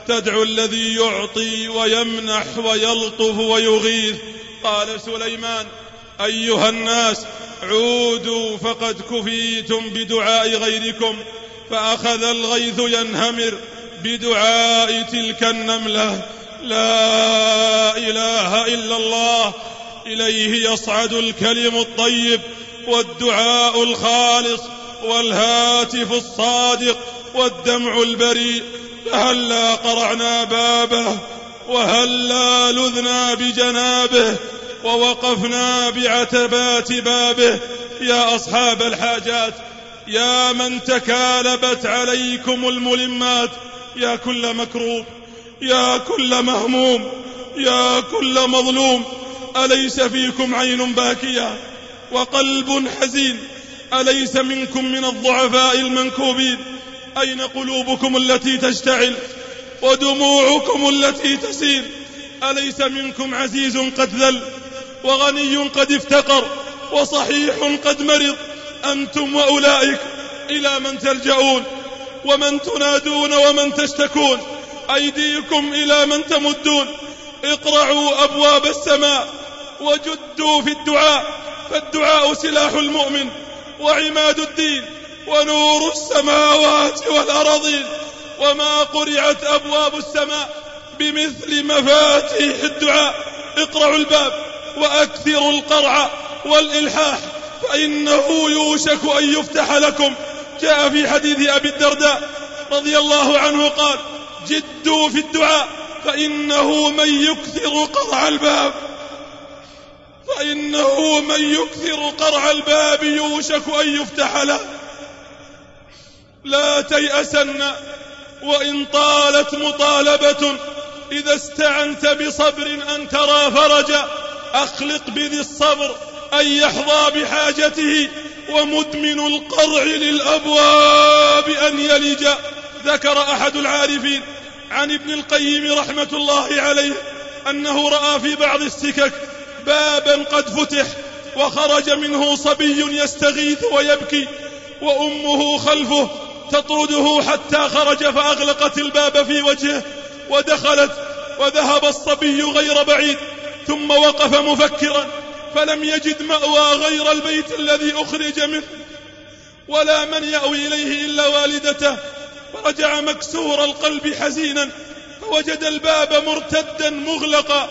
Speaker 2: تدعو الذي يعطي ويمنح ويلطف ويغيث. قال سليمان أيها الناس عودوا فقد كفيتم بدعاء غيركم فأخذ الغيث ينهمر بدعاء تلك النملة. لا إله إلا الله إليه يصعد الكلم الطيب والدعاء الخالص والهاتف الصادق والدمع البريء. فهلا قرعنا بابه وهلا لذنا بجنابه ووقفنا بعتبات بابه. يا أصحاب الحاجات يا من تكالبت عليكم الملمات يا كل مكروب يا كل مهموم يا كل مظلوم. أليس فيكم عين باكية؟ وقلب حزين. أليس منكم من الضعفاء المنكوبين؟ أين قلوبكم التي تشتعل؟ ودموعكم التي تسيل؟ أليس منكم عزيز قد ذل؟ وغني قد افتقر وصحيح قد مرض. أنتم وأولئك إلى من تلجؤون ومن تنادون ومن تشتكون. أيديكم إلى من تمدون. اقرعوا أبواب السماء وجدوا في الدعاء فالدعاء سلاح المؤمن وعماد الدين ونور السماوات والأراضين. وما قرعت أبواب السماء بمثل مفاتيح الدعاء. اقرعوا الباب. وأكثروا القرع والإلحاح فإنه يوشك أن يفتح لكم. جاء في حديث أبي الدرداء رضي الله عنه قال جدوا في الدعاء فإنه من يكثر قرع الباب. فإنه من يكثر قرع الباب يوشك أن يفتح له. لا تيأسن وإن طالت مطالبة إذا استعنت بصبر أن ترى فرجا. أخلق بذي الصبر أن يحظى بحاجته ومدمن القرع للأبواب أن يلج. ذكر أحد العارفين عن ابن القيم رحمة الله عليه أنه رأى في بعض السكك بابا قد فتح وخرج منه صبي يستغيث ويبكي وأمه خلفه تطرده حتى خرج فأغلقت الباب في وجهه ودخلت وذهب الصبي غير بعيد. ثم وقف مفكرا فلم يجد مأوى غير البيت الذي أخرج منه. ولا من يأوي إليه إلا والدته. فرجع مكسور القلب حزينا فوجد الباب مرتدا مغلقا.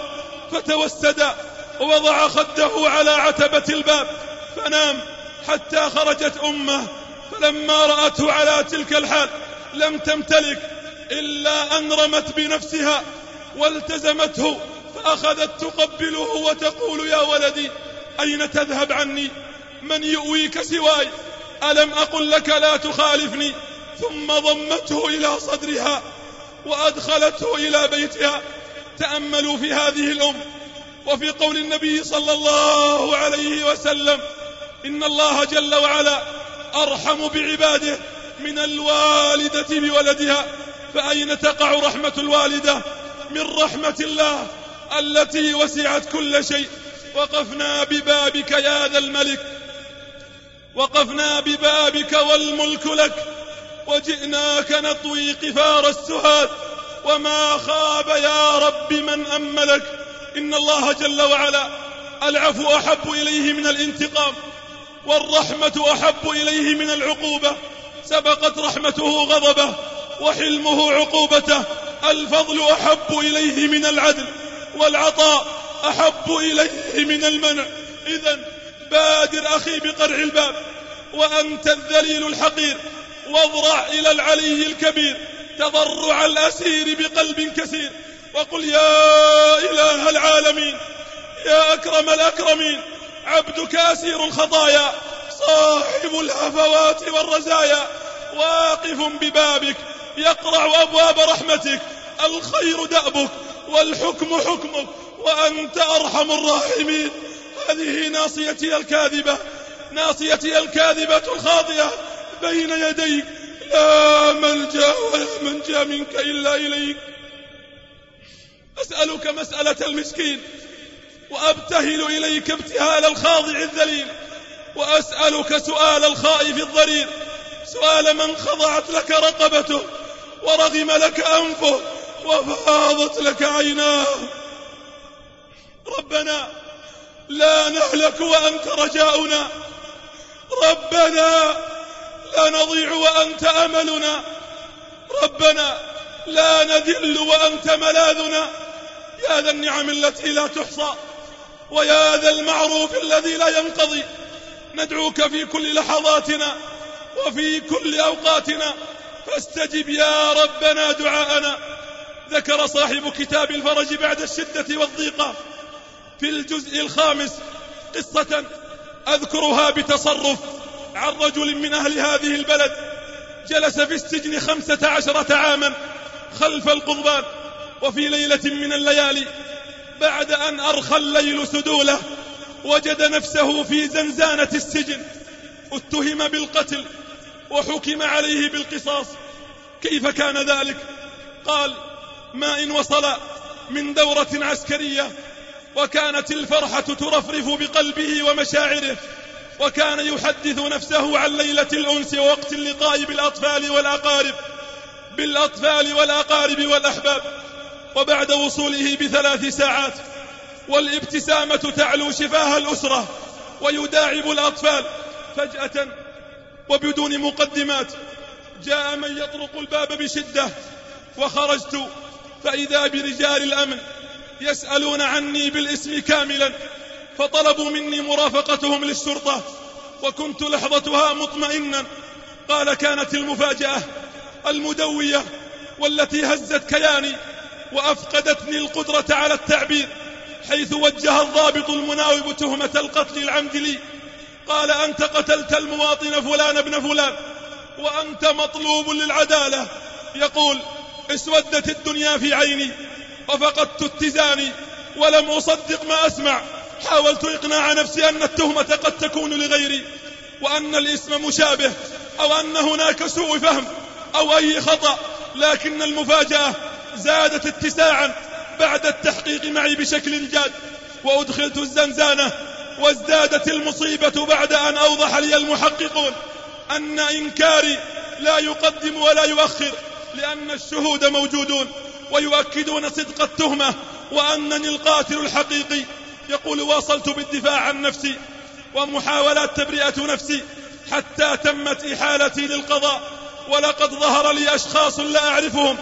Speaker 2: فتوسدا ووضع خده على عتبة الباب. فنام حتى خرجت أمه. فلما رأته على تلك الحال لم تمتلك إلا أن رمت بنفسها والتزمته فأخذت تقبله وتقول يا ولدي أين تذهب عني؟ من يؤويك سواي؟ ألم أقل لك لا تخالفني؟ ثم ضمته إلى صدرها وأدخلته إلى بيتها. تأملوا في هذه الأم. وفي قول النبي صلى الله عليه وسلم إن الله جل وعلا أرحم بعباده من الوالدة بولدها. فأين تقع رحمة الوالدة؟ من رحمة الله. التي وسعت كل شيء. وقفنا ببابك يا ذا الملك. وقفنا ببابك والملك لك. وجئناك نطوي قفار السهاد. وما خاب يا رب من أملك. إن الله جل وعلا العفو أحب إليه من الانتقام. والرحمة أحب إليه من العقوبة. سبقت رحمته غضبه وحلمه عقوبته. الفضل أحب إليه من العدل. والعطاء أحب إليه من المنع. إذا بادر أخي بقرع الباب وأنت الذليل الحقير واضرع إلى العلي الكبير تضرع الأسير بقلب كثير وقل يا إله العالمين يا أكرم الأكرمين عبدك أسير الخطايا صاحب الهفوات والرزايا واقف ببابك يقرع أبواب رحمتك الخير دأبك. والحكم حكمك وأنت أرحم الراحمين. هذه ناصيتي الكاذبة ناصيتي الكاذبة الخاطئة. بين يديك لا ملجأ ولا منجأ منك إلا إليك. أسألك مسألة المسكين وأبتهل إليك ابتهال الخاضع الذليل. وأسألك سؤال الخائف الضرير. سؤال من خضعت لك رقبته ورغم لك أنفه وفاضت لك عيناه ربنا لا نهلك وأنت رجاؤنا. ربنا لا نضيع وأنت أملنا. ربنا لا نذل وأنت ملاذنا. يا ذا النعم التي لا تحصى ويا ذا المعروف الذي لا ينقضي. ندعوك في كل لحظاتنا وفي كل أوقاتنا. فاستجب يا ربنا دعاءنا. ذكر صاحب كتاب الفرج بعد الشدة والضيقة في الجزء الخامس قصة أذكرها بتصرف عن رجل من أهل هذه البلد جلس في السجن خمسة عشرة عاما خلف القضبان وفي ليلة من الليالي بعد أن أرخى الليل سدوله وجد نفسه في زنزانة السجن اتهم بالقتل وحكم عليه بالقصاص. كيف كان ذلك؟ قال ما إن وصل من دورة عسكرية وكانت الفرحة ترفرف بقلبه ومشاعره وكان يحدث نفسه عن ليلة الأنس ووقت اللقاء بالأطفال والأقارب بالأطفال والأقارب والأحباب وبعد وصوله بثلاث ساعات والابتسامة تعلو شفاه الأسرة ويداعب الأطفال فجأة وبدون مقدمات جاء من يطرق الباب بشدة وخرجت فإذا برجال الأمن يسألون عني بالاسم كاملا فطلبوا مني مرافقتهم للشرطة وكنت لحظتها مطمئنا. قال كانت المفاجأة المدوية والتي هزت كياني وأفقدتني القدرة على التعبير حيث وجه الضابط المناوب تهمة القتل العمد لي. قال أنت قتلت المواطن فلان ابن فلان وأنت مطلوب للعدالة. يقول اسودت الدنيا في عيني وفقدت اتزاني ولم أصدق ما أسمع. حاولت إقناع نفسي أن التهمة قد تكون لغيري وأن الاسم مشابه أو أن هناك سوء فهم أو أي خطأ. لكن المفاجأة زادت اتساعا بعد التحقيق معي بشكل جاد وأدخلت الزنزانة وازدادت المصيبة بعد أن أوضح لي المحققون أن إنكاري لا يقدم ولا يؤخر. لأن الشهود موجودون ويؤكدون صدق التهمة وأنني القاتل الحقيقي. يقول واصلت بالدفاع عن نفسي ومحاولات تبرئة نفسي حتى تمت إحالتي للقضاء. ولقد ظهر لي أشخاص لا أعرفهم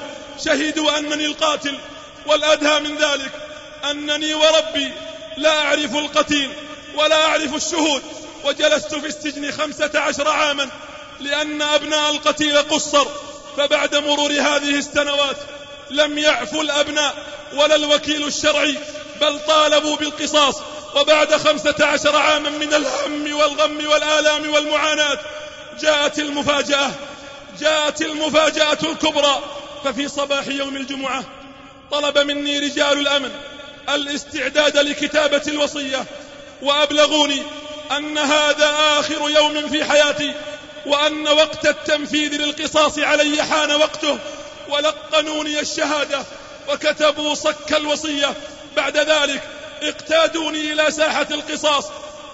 Speaker 2: شهدوا أنني القاتل. والأدهى من ذلك أنني وربي لا أعرف القتيل ولا أعرف الشهود. وجلست في السجن خمسة عشر عاما لأن أبناء القتيل قصر. فبعد مرور هذه السنوات لم يعفوا الأبناء ولا الوكيل الشرعي بل طالبوا بالقصاص. وبعد خمسة عشر عاما من الهم والغم والآلام والمعاناة جاءت المفاجأة. جاءت المفاجأة الكبرى. ففي صباح يوم الجمعة طلب مني رجال الأمن الاستعداد لكتابة الوصية وأبلغوني أن هذا آخر يوم في حياتي. وأن وقت التنفيذ للقصاص علي حان وقته ولقنوني الشهادة وكتبوا صك الوصية. بعد ذلك اقتادوني إلى ساحة القصاص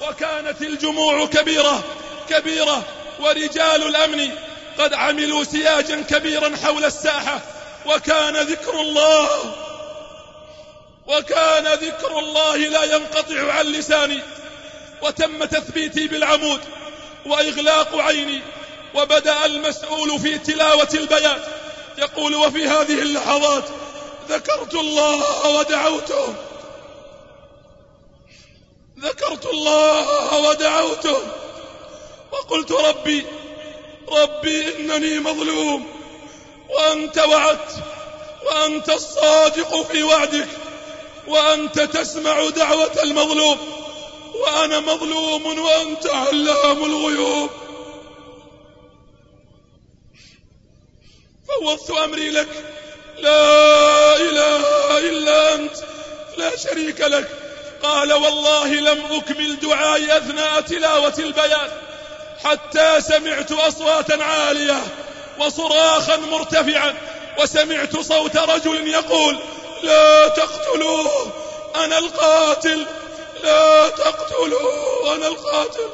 Speaker 2: وكانت الجموع كبيرة كبيرة ورجال الأمن قد عملوا سياجا كبيرا حول الساحة. وكان ذكر الله وكان ذكر الله لا ينقطع عن لساني. وتم تثبيتي بالعمود. وإغلاق عيني وبدأ المسؤول في تلاوة البيان. يقول وفي هذه اللحظات ذكرت الله ودعوته. ذكرت الله ودعوته. وقلت ربي ربي إنني مظلوم وأنت وعدت وأنت الصادق في وعدك وأنت تسمع دعوة المظلوم. وأنا مظلوم وأنت علام الغيوب. فوضت أمري لك. لا إله إلا أنت. لا شريك لك. قال والله لم أكمل دعائي أثناء تلاوة البيان. حتى سمعت أصواتا عالية وصراخا مرتفعا. وسمعت صوت رجل يقول لا تقتلوه. أنا القاتل. لا تقتلوه أنا القاتل.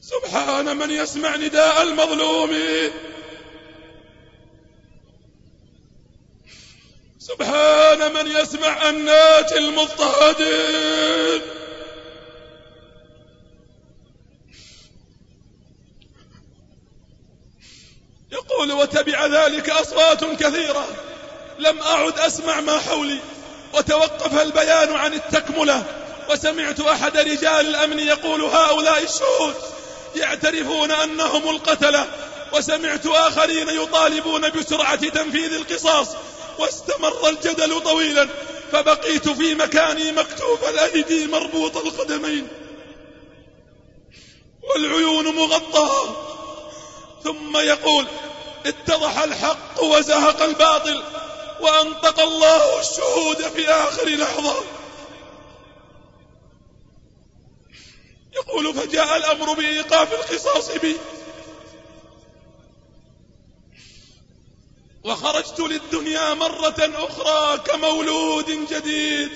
Speaker 2: سبحان من يسمع نداء المظلوم. سبحان من يسمع أنات المضطهدين. يقول وتبع ذلك أصوات كثيرة. لم أعد أسمع ما حولي. وتوقف البيان عن التكملة. وسمعت أحد رجال الأمن يقول هؤلاء الشهود يعترفون أنهم القتلة. وسمعت آخرين يطالبون بسرعة تنفيذ القصاص. واستمر الجدل طويلا. فبقيت في مكاني مكتوف الأيدي مربوط القدمين. والعيون مغطاة. ثم يقول اتضح الحق وزهق الباطل. وأنطق الله الشهود في آخر لحظة. يقول فجاء الأمر بإيقاف القصاص بي. وخرجت للدنيا مرة أخرى كمولود جديد.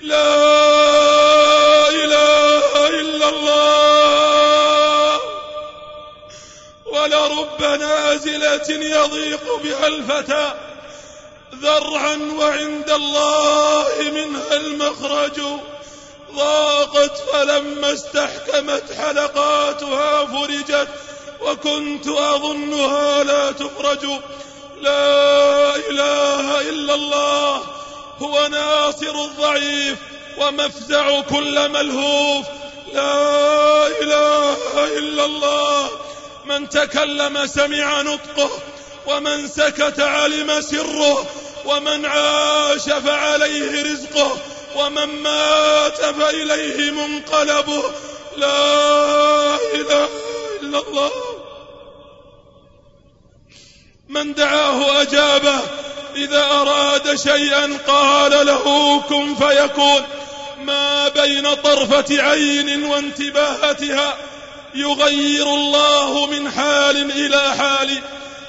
Speaker 2: لا إله إلا الله. ولرب نازلة يضيق بها الفتى. ذرعا وعند الله منها المخرج. ضاقت فلما استحكمت حلقاتها فرجت وكنت أظنها لا تفرج لا إله إلا الله هو ناصر الضعيف ومفزع كل ملهوف. لا إله إلا الله من تكلم سمع نطقه ومن سكت علم سره. ومن عاش فعليه رزقه ومن مات فإليه منقلبه. لا إله إلا الله. من دعاه أجابه. إذا أراد شيئا قال له كن فيكون. ما بين طرفة عين وانتباهتها يغير الله من حال إلى حال.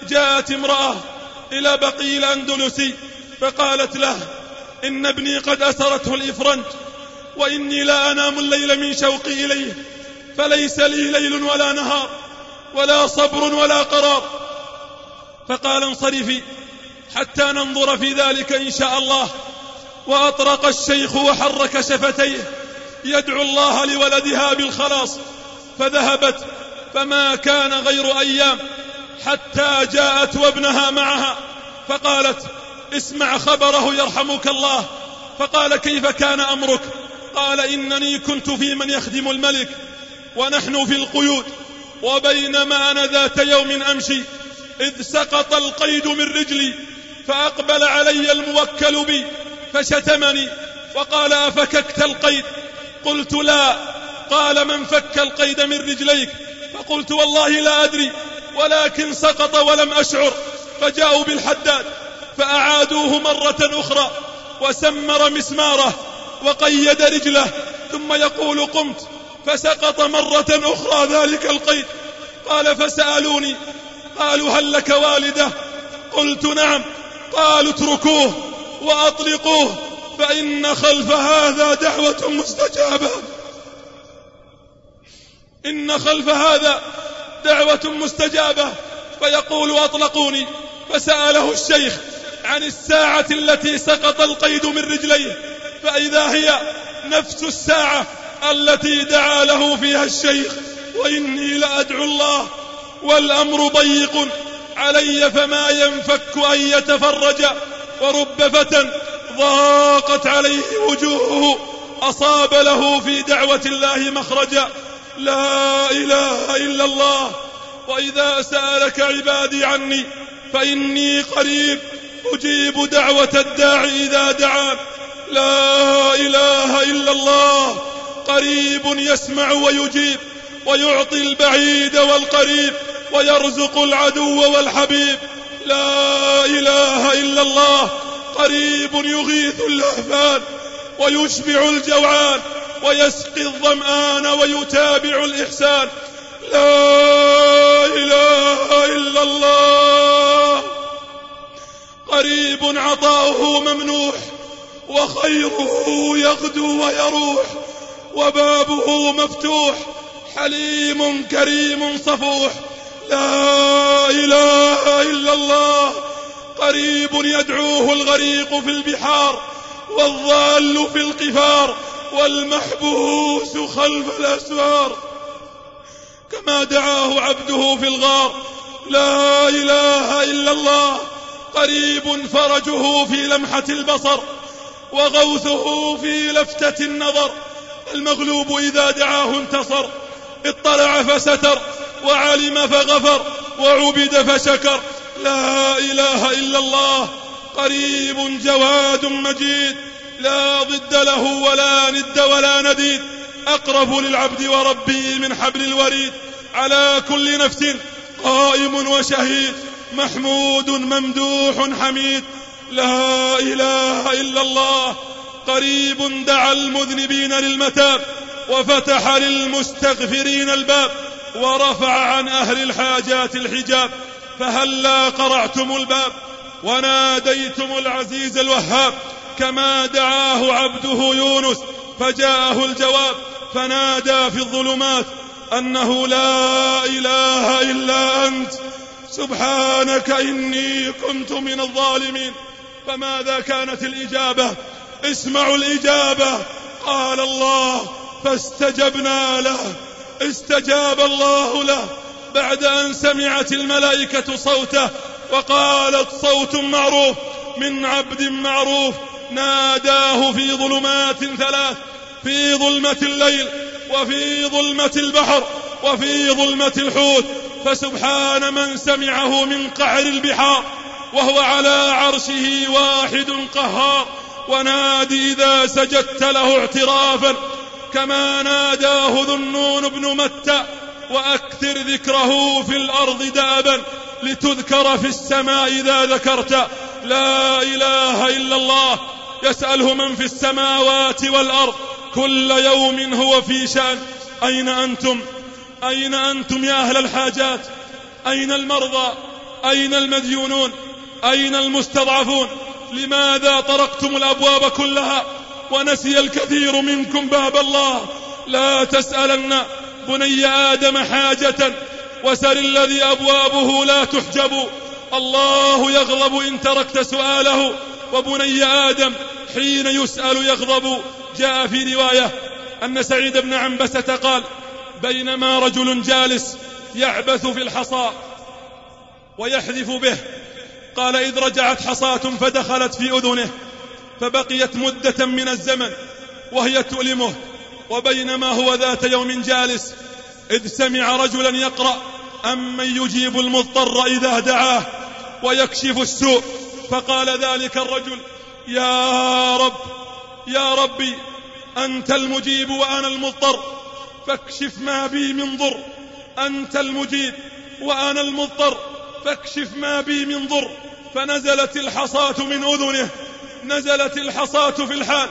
Speaker 2: جاءت امرأة إلى بقي الأندلسي فقالت له إن ابني قد أسرته الإفرنج وإني لا أنام الليل من شوقي إليه فليس لي ليل ولا نهار ولا صبر ولا قرار. فقال انصرفي حتى ننظر في ذلك إن شاء الله. وأطرق الشيخ وحرك شفتيه يدعو الله لولدها بالخلاص. فذهبت فما كان غير أيام حتى جاءت وابنها معها فقالت اسمع خبره يرحمك الله. فقال كيف كان أمرك؟ قال إنني كنت في من يخدم الملك ونحن في القيود وبينما أنا ذات يوم أمشي إذ سقط القيد من رجلي فأقبل علي الموكل بي فشتمني وقال أفككت القيد؟ قلت لا. قال من فك القيد من رجليك؟ فقلت والله لا أدري ولكن سقط ولم أشعر فجاءوا بالحداد. فأعادوه مرة أخرى وسمر مسماره وقيد رجله ثم يقول قمت فسقط مرة أخرى ذلك القيد. قال فسألوني قالوا هل لك والدة؟ قلت نعم. قالوا اتركوه وأطلقوه فإن خلف هذا دعوة مستجابة. إن خلف هذا دعوة مستجابة. فيقول أطلقوني فسأله الشيخ عن الساعة التي سقط القيد من رجليه فإذا هي نفس الساعة التي دعا له فيها الشيخ وإني لأدعو الله والأمر ضيق علي فما ينفك أن يتفرج ورب فتى ضاقت عليه وجوهه أصاب له في دعوة الله مخرجا لا إله إلا الله وإذا سألك عبادي عني فإني قريب أجيب دعوة الداعي إذا دعان لا إله إلا الله. قريب يسمع ويجيب ويعطي البعيد والقريب ويرزق العدو والحبيب. لا إله إلا الله. قريب يغيث اللهفان ويشبع الجوعان ويسقي الظمآن ويتابع الإحسان. لا إله إلا الله. قريب عطاؤه ممنوح وخيره يغدو ويروح وبابه مفتوح حليم كريم صفوح. لا إله إلا الله قريب يدعوه الغريق في البحار والضال في القفار والمحبوس خلف الأسوار كما دعاه عبده في الغار لا إله إلا الله. قريب فرجه في لمحة البصر وغوثه في لفتة النظر. المغلوب إذا دعاه انتصر اطلع فستر وعلم فغفر وعبد فشكر. لا إله إلا الله قريب جواد مجيد. لا ضد له ولا ند ولا نديد. أقرب للعبد وربه من حبل الوريد. على كل نفس قائم وشهيد. محمود ممدوح حميد. لا إله إلا الله. قريب دعا المذنبين للمتاب وفتح للمستغفرين الباب ورفع عن أهل الحاجات الحجاب. فهلا قرعتم الباب وناديتم العزيز الوهاب. كما دعاه عبده يونس فجاءه الجواب. فنادى في الظلمات أنه لا إله إلا أنت. سبحانك إني كنت من الظالمين. فماذا كانت الإجابة؟ اسمعوا الإجابة. قال الله فاستجبنا له. استجاب الله له. بعد أن سمعت الملائكة صوته وقالت صوت معروف من عبد معروف ناداه في ظلمات ثلاث في ظلمة الليل وفي ظلمة البحر. وفي ظلمة الحوت فسبحان من سمعه من قعر البحار وهو على عرشه واحد قهار ونادي إذا سجدت له اعترافا كما ناداه ذنون بن متى وأكثر ذكره في الأرض دابا لتذكر في السماء إذا ذكرت لا إله إلا الله يسأله من في السماوات والأرض كل يوم هو في شأن أين أنتم؟ أين أنتم يا أهل الحاجات؟ أين المرضى؟ أين المديونون؟ أين المستضعفون؟ لماذا طرقتم الأبواب كلها؟ ونسي الكثير منكم باب الله. لا تسألن بني آدم حاجة وسل الذي أبوابه لا تحجب. الله يغضب إن تركت سؤاله وبني آدم حين يسأل يغضب. جاء في رواية أن سعيد بن عنبسة قال بينما رجل جالس يعبث في الحصى ويحذف به. قال إذ رجعت حصاة فدخلت في أذنه فبقيت مدة من الزمن وهي تؤلمه. وبينما هو ذات يوم جالس إذ سمع رجلا يقرأ أمن يجيب المضطر إذا دعاه ويكشف السوء؟ فقال ذلك الرجل يا رب يا ربي أنت المجيب وأنا المضطر. فاكشف ما بي من ضر. أنت المجيب وأنا المضطر. فاكشف ما بي من ضر. فنزلت الحصاة من أذنه. نزلت الحصاة في الحال.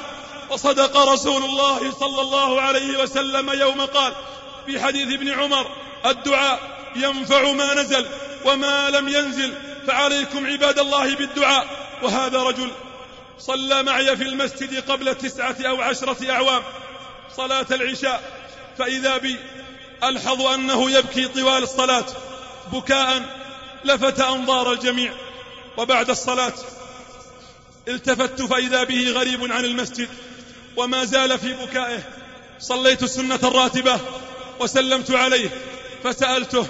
Speaker 2: وصدق رسول الله صلى الله عليه وسلم يوم قال في حديث ابن عمر الدعاء ينفع ما نزل وما لم ينزل فعليكم عباد الله بالدعاء. وهذا رجل صلى معي في المسجد قبل تسعة أو عشرة أعوام. صلاة العشاء فإذا بي ألحظ أنه يبكي طوال الصلاة بكاء لفت أنظار الجميع وبعد الصلاة التفت فإذا به غريب عن المسجد وما زال في بكائه صليت السنة الراتبة وسلمت عليه فسألته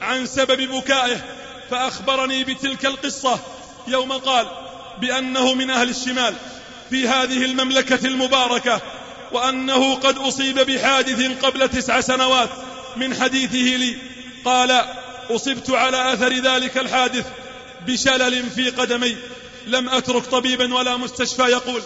Speaker 2: عن سبب بكائه فأخبرني بتلك القصة يوم قال بأنه من أهل الشمال في هذه المملكة المباركة وأنه قد أصيب بحادث قبل تسع سنوات من حديثه لي. قال أصبت على أثر ذلك الحادث بشلل في قدمي. لم أترك طبيبا ولا مستشفى يقول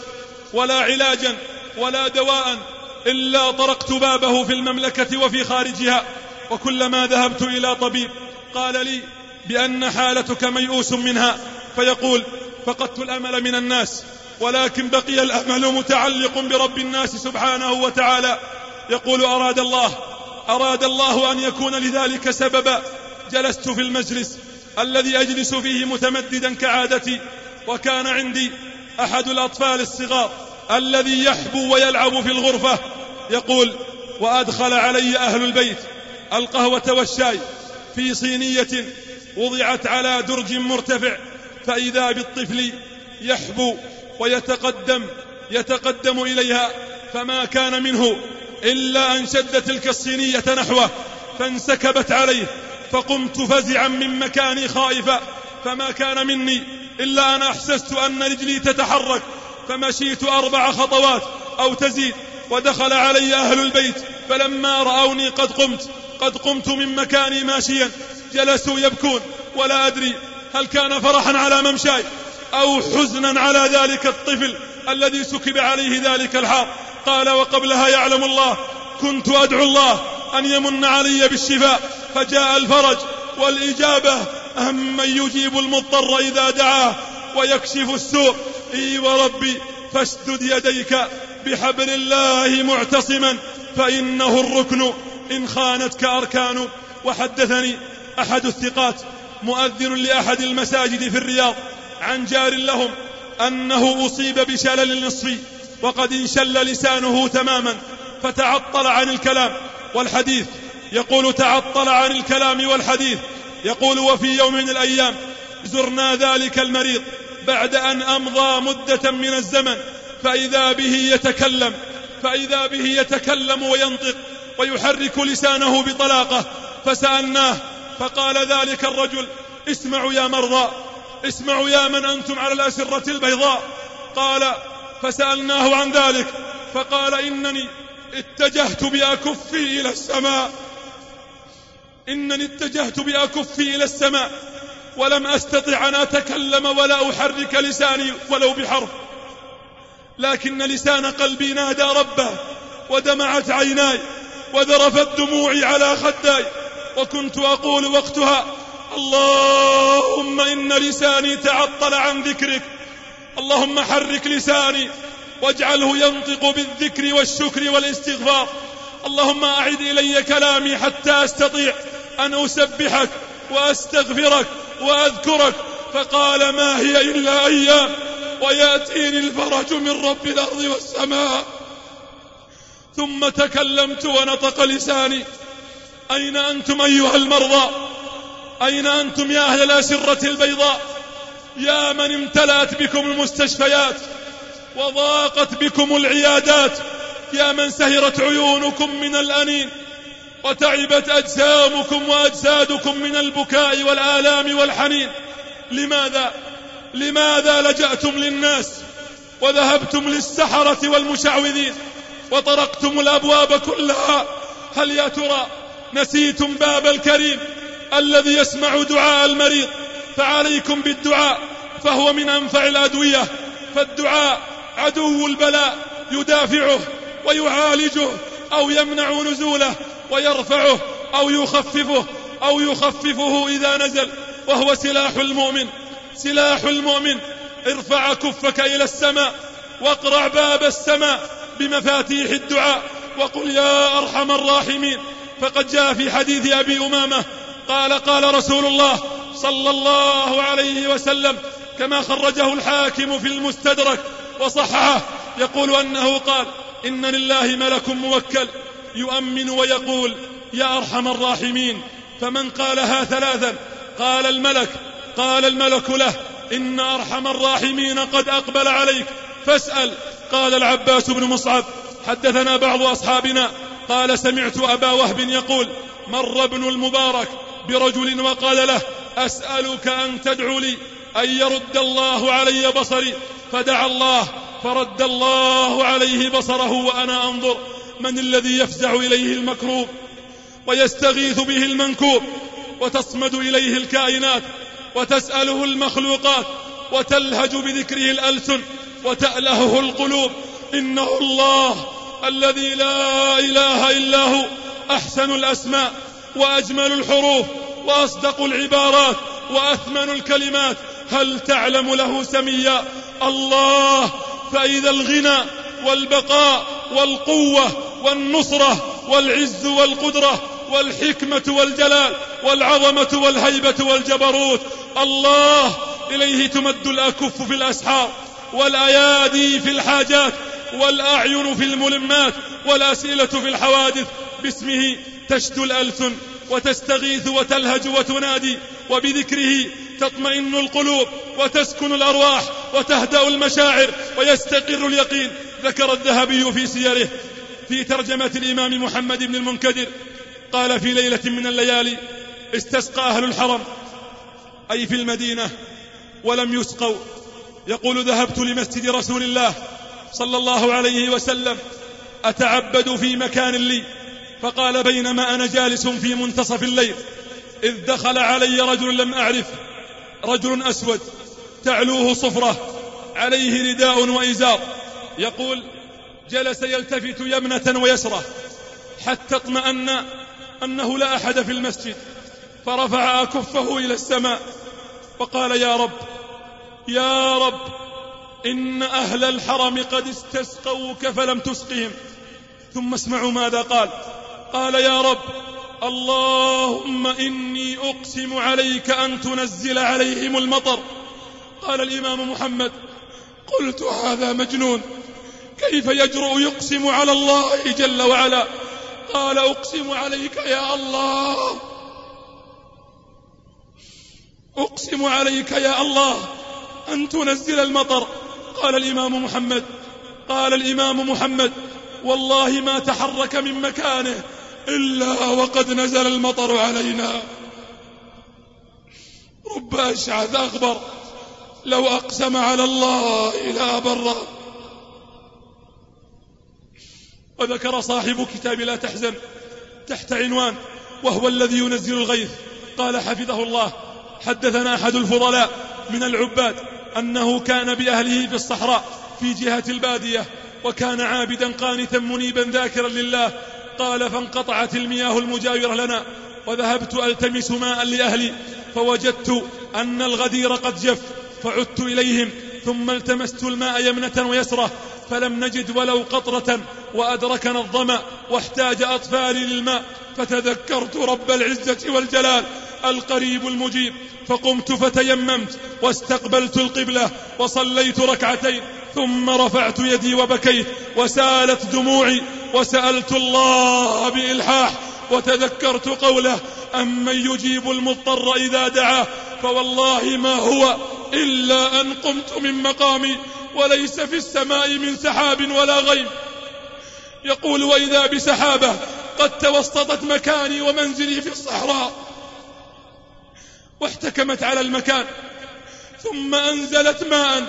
Speaker 2: ولا علاجا ولا دواء إلا طرقت بابه في المملكة وفي خارجها وكلما ذهبت إلى طبيب قال لي بأن حالتك ميؤوس منها فيقول فقدت الأمل من الناس. ولكن بقي الأمل متعلق برب الناس سبحانه وتعالى. يقول أراد الله أراد الله أن يكون لذلك سببا. جلست في المجلس الذي أجلس فيه متمددا كعادتي وكان عندي أحد الأطفال الصغار الذي يحبو ويلعب في الغرفة. يقول وأدخل علي أهل البيت القهوة والشاي في صينية وضعت على درج مرتفع فإذا بالطفل يحبو ويتقدم يتقدم إليها فما كان منه إلا أن شد تلك الصينية نحوه فانسكبت عليه فقمت فزعا من مكاني خائفا فما كان مني إلا أن أحسست أن رجلي تتحرك فمشيت أربع خطوات أو تزيد ودخل علي أهل البيت فلما رأوني قد قمت قد قمت من مكاني ماشيا جلسوا يبكون ولا أدري هل كان فرحا على ممشاي أو حزنا على ذلك الطفل الذي سكب عليه ذلك الحار. قال وقبلها يعلم الله كنت أدعو الله أن يمن علي بالشفاء فجاء الفرج والإجابة أم من يجيب المضطر إذا دعاه ويكشف السوء. إي وربي فاشدد يديك بحبل الله معتصما فإنه الركن إن خانتك أركان. وحدثني أحد الثقات مؤذن لأحد المساجد في الرياض. عن جار لهم أنه أصيب بشلل نصفي وقد انشل لسانه تماما فتعطل عن الكلام والحديث. يقول تعطل عن الكلام والحديث. يقول وفي يوم من الأيام زرنا ذلك المريض بعد أن أمضى مدة من الزمن فإذا به يتكلم فإذا به يتكلم وينطق ويحرك لسانه بطلاقة فسألناه فقال ذلك الرجل اسمعوا يا مرضى اسمعوا يا من أنتم على الأسرة البيضاء. قال فسألناه عن ذلك فقال إنني اتجهت بأكفي إلى السماء. إنني اتجهت بأكفي إلى السماء ولم أستطع أن أتكلم ولا أحرك لساني ولو بحرف. لكن لسان قلبي نادى ربه ودمعت عيناي وذرفت دموعي على خداي وكنت أقول وقتها اللهم إن لساني تعطل عن ذكرك. اللهم حرك لساني واجعله ينطق بالذكر والشكر والاستغفار. اللهم أعد إلي كلامي حتى أستطيع أن أسبحك وأستغفرك وأذكرك. فقال ما هي إلا أيام ويأتيني الفرج من رب الأرض والسماء. ثم تكلمت ونطق لساني. أين أنتم أيها المرضى؟ أين أنتم يا أهل الأسرة البيضاء؟ يا من امتلأت بكم المستشفيات وضاقت بكم العيادات يا من سهرت عيونكم من الأنين وتعبت أجسامكم وأجسادكم من البكاء والآلام والحنين. لماذا؟ لماذا لجأتم للناس وذهبتم للسحرة والمشعوذين وطرقتم الأبواب كلها؟ هل يا ترى نسيتم باب الكريم؟ الذي يسمع دعاء المريض فعليكم بالدعاء فهو من أنفع الأدوية. فالدعاء عدو البلاء يدافعه ويعالجه أو يمنع نزوله ويرفعه أو يخففه أو يخففه إذا نزل وهو سلاح المؤمن. سلاح المؤمن ارفع كفك إلى السماء واقرع باب السماء بمفاتيح الدعاء وقل يا أرحم الراحمين. فقد جاء في حديث أبي أمامة قال قال رسول الله صلى الله عليه وسلم كما خرجه الحاكم في المستدرك وصححه يقول أنه قال إن لله ملك موكل يؤمن ويقول يا أرحم الراحمين. فمن قالها ثلاثا قال الملك قال الملك له إن أرحم الراحمين قد أقبل عليك. فاسأل. قال العباس بن مصعب حدثنا بعض أصحابنا. قال سمعت أبا وهب يقول مر ابن المبارك برجل وقال له أسألك أن تدعو لي أن يرد الله علي بصري. فدعا الله فرد الله عليه بصره وأنا أنظر من الذي يفزع إليه المكروب ويستغيث به المنكوب وتصمد إليه الكائنات وتسأله المخلوقات وتلهج بذكره الألسن وتألهه القلوب. إنه الله الذي لا إله إلا هو أحسن الأسماء. وأجمل الحروف وأصدق العبارات وأثمن الكلمات. هل تعلم له سميا؟ الله. فإذا الغنى والبقاء والقوة والنصرة والعز والقدرة والحكمة والجلال والعظمة والهيبة والجبروت الله. إليه تمد الأكف في الأسحار والأيادي في الحاجات والأعين في الملمات والأسئلة في الحوادث باسمه تشتو الألسن وتستغيث وتلهج وتنادي وبذكره تطمئن القلوب وتسكن الأرواح وتهدأ المشاعر ويستقر اليقين. ذكر الذهبي في سيره في ترجمة الإمام محمد بن المنكدر قال في ليلة من الليالي استسقى أهل الحرم أي في المدينة ولم يسقوا. يقول ذهبت لمسجد رسول الله صلى الله عليه وسلم أتعبد في مكان لي. فقال بينما أنا جالس في منتصف الليل إذ دخل علي رجل لم أعرف رجل أسود تعلوه صفرة عليه رداء وإزار يقول جلس يلتفت يمنة ويسرة حتى اطمأن أنه لا أحد في المسجد فرفع أكفه إلى السماء وقال يا رب يا رب إن أهل الحرم قد استسقوك فلم تسقهم ثم اسمعوا ماذا قال. قال يا رب اللهم إني أقسم عليك أن تنزل عليهم المطر. قال الإمام محمد قلت هذا مجنون كيف يجرؤ يقسم على الله جل وعلا؟ قال أقسم عليك يا الله. أقسم عليك يا الله أن تنزل المطر. قال الإمام محمد قال الإمام محمد والله ما تحرك من مكانه. إلا وقد نزل المطر علينا. رب أشعث أخبر لو أقسم على الله لا بره وذكر صاحب كتاب لا تحزن تحت عنوان وهو الذي ينزل الغيث. قال حفظه الله حدثنا أحد الفضلاء من العباد أنه كان بأهله في الصحراء في جهة البادية وكان عابدا قانتا منيبا ذاكرا لله قال فانقطعت المياه المجاورة لنا وذهبت ألتمس ماء لأهلي فوجدت أن الغدير قد جف فعدت إليهم ثم التمست الماء يمنة ويسرة فلم نجد ولو قطرة وأدركنا الظمأ واحتاج أطفالي للماء فتذكرت رب العزة والجلال القريب المجيب فقمت فتيممت واستقبلت القبلة وصليت ركعتين ثم رفعت يدي وبكيت وسالت دموعي وسألت الله بإلحاح وتذكرت قوله أمن يجيب المضطر إذا دعاه؟ فوالله ما هو إلا أن قمت من مقامي وليس في السماء من سحاب ولا غيم يقول وإذا بسحابة قد توسطت مكاني ومنزلي في الصحراء. واحتكمت على المكان ثم أنزلت ماء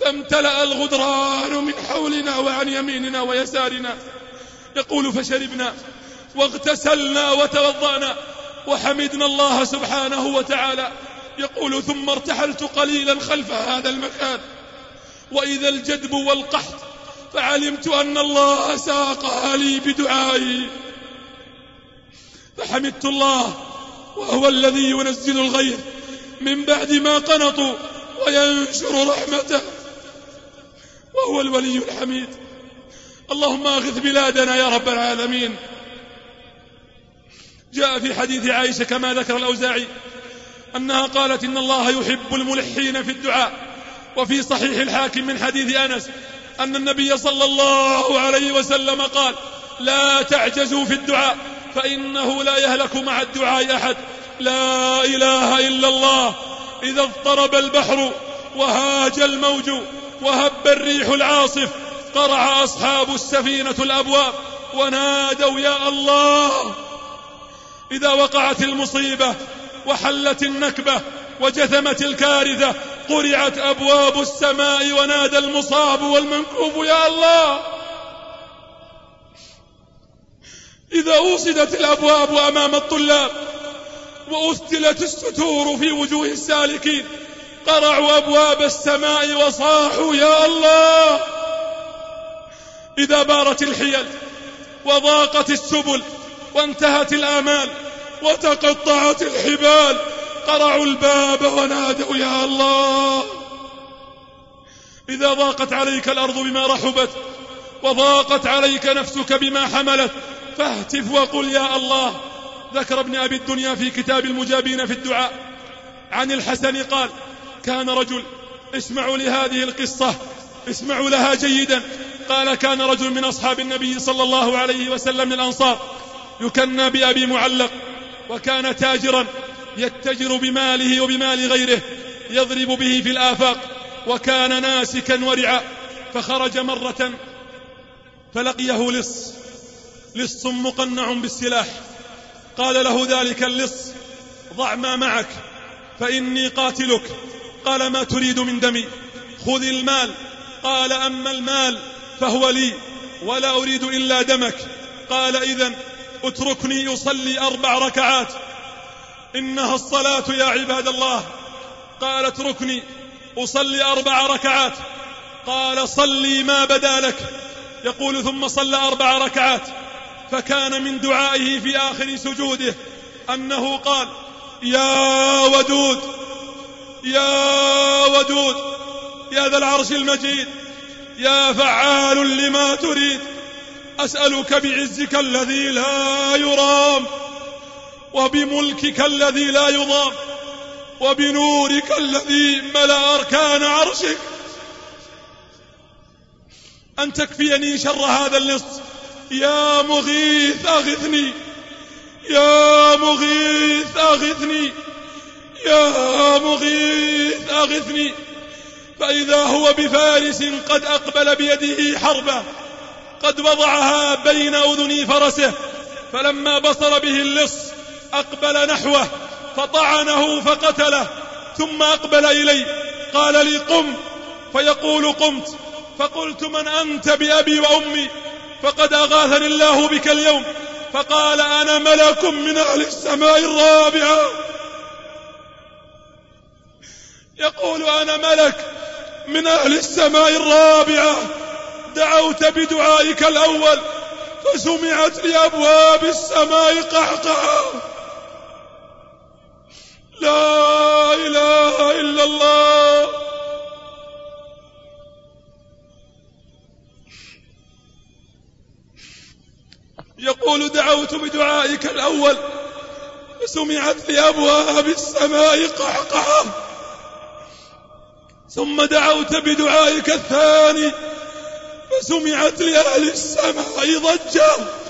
Speaker 2: فامتلأ الغدران من حولنا وعن يميننا ويسارنا. يقول فشربنا واغتسلنا وتوضأنا وحمدنا الله سبحانه وتعالى. يقول ثم ارتحلت قليلا خلف هذا المكان. وإذا الجدب والقحط فعلمت أن الله ساقها لي بدعائي. فحمدت الله وهو الذي ينزل الغيث من بعد ما قنطوا وينشر رحمته. وهو الولي الحميد. اللهم اغث بلادنا يا رب العالمين. جاء في حديث عائشة كما ذكر الأوزاعي أنها قالت إن الله يحب الملحين في الدعاء وفي صحيح الحاكم من حديث أنس أن النبي صلى الله عليه وسلم قال لا تعجزوا في الدعاء فإنه لا يهلك مع الدعاء أحد لا إله إلا الله إذا اضطرب البحر وهاج الموج وهب الريح العاصف قرع أصحاب السفينة الأبواب ونادوا يا الله. إذا وقعت المصيبة وحلت النكبة وجثمت الكارثة قرعت أبواب السماء ونادى المصاب والمنكوب يا الله. إذا أوصدت الأبواب أمام الطلاب وأسدلت الستور في وجوه السالكين قرعوا أبواب السماء وصاحوا يا الله. إذا بارت الحيل وضاقت السبل وانتهت الآمال وتقطعت الحبال قرعوا الباب ونادوا يا الله. إذا ضاقت عليك الأرض بما رحبت وضاقت عليك نفسك بما حملت فاهتف وقل يا الله. ذكر ابن أبي الدنيا في كتاب المجابين في الدعاء عن الحسن قال كان رجل اسمعوا لهذه القصة اسمعوا لها جيدا. قال كان رجل من أصحاب النبي صلى الله عليه وسلم من الأنصار يكنى بأبي معلق وكان تاجرا يتجر بماله وبمال غيره يضرب به في الآفاق وكان ناسكا ورعا فخرج مرة فلقيه لص لص مقنع بالسلاح. قال له ذلك اللص ضع ما معك فإني قاتلك. قال ما تريد من دمي؟ خذ المال. قال أما المال فهو لي ولا أريد إلا دمك. قال إذا اتركني أصلي أربع ركعات. إنها الصلاة يا عباد الله. قال اتركني أصلي أربع ركعات. قال صلي ما بدا لك. يقول ثم صلى أربع ركعات. فكان من دعائه في آخر سجوده أنه قال يا ودود يا ودود يا ذا العرش المجيد. يا فعال لما تريد أسألك بعزك الذي لا يرام وبملكك الذي لا يضام وبنورك الذي ملأ أركان عرشك. أن تكفيني شر هذا اللص يا مغيث أغثني يا مغيث أغثني يا مغيث أغثني. فإذا هو بفارس قد أقبل بيده حربة قد وضعها بين أذني فرسه فلما بصر به اللص أقبل نحوه فطعنه فقتله ثم أقبل إلي قال لي قم فيقول قمت فقلت من أنت بأبي وأمي؟ فقد أغاثني الله بك اليوم فقال أنا ملك من أهل السماء الرابعة. يقول أنا ملك من أهل السماء الرابعة. دعوت بدعائك الأول فسمعت لأبواب السماء قحقحة لا إله إلا الله. يقول دعوت بدعائك الأول فسمعت لأبواب السماء قحقحة ثم دعوت بدعائك الثاني فسمعت لأهل السماء ضجة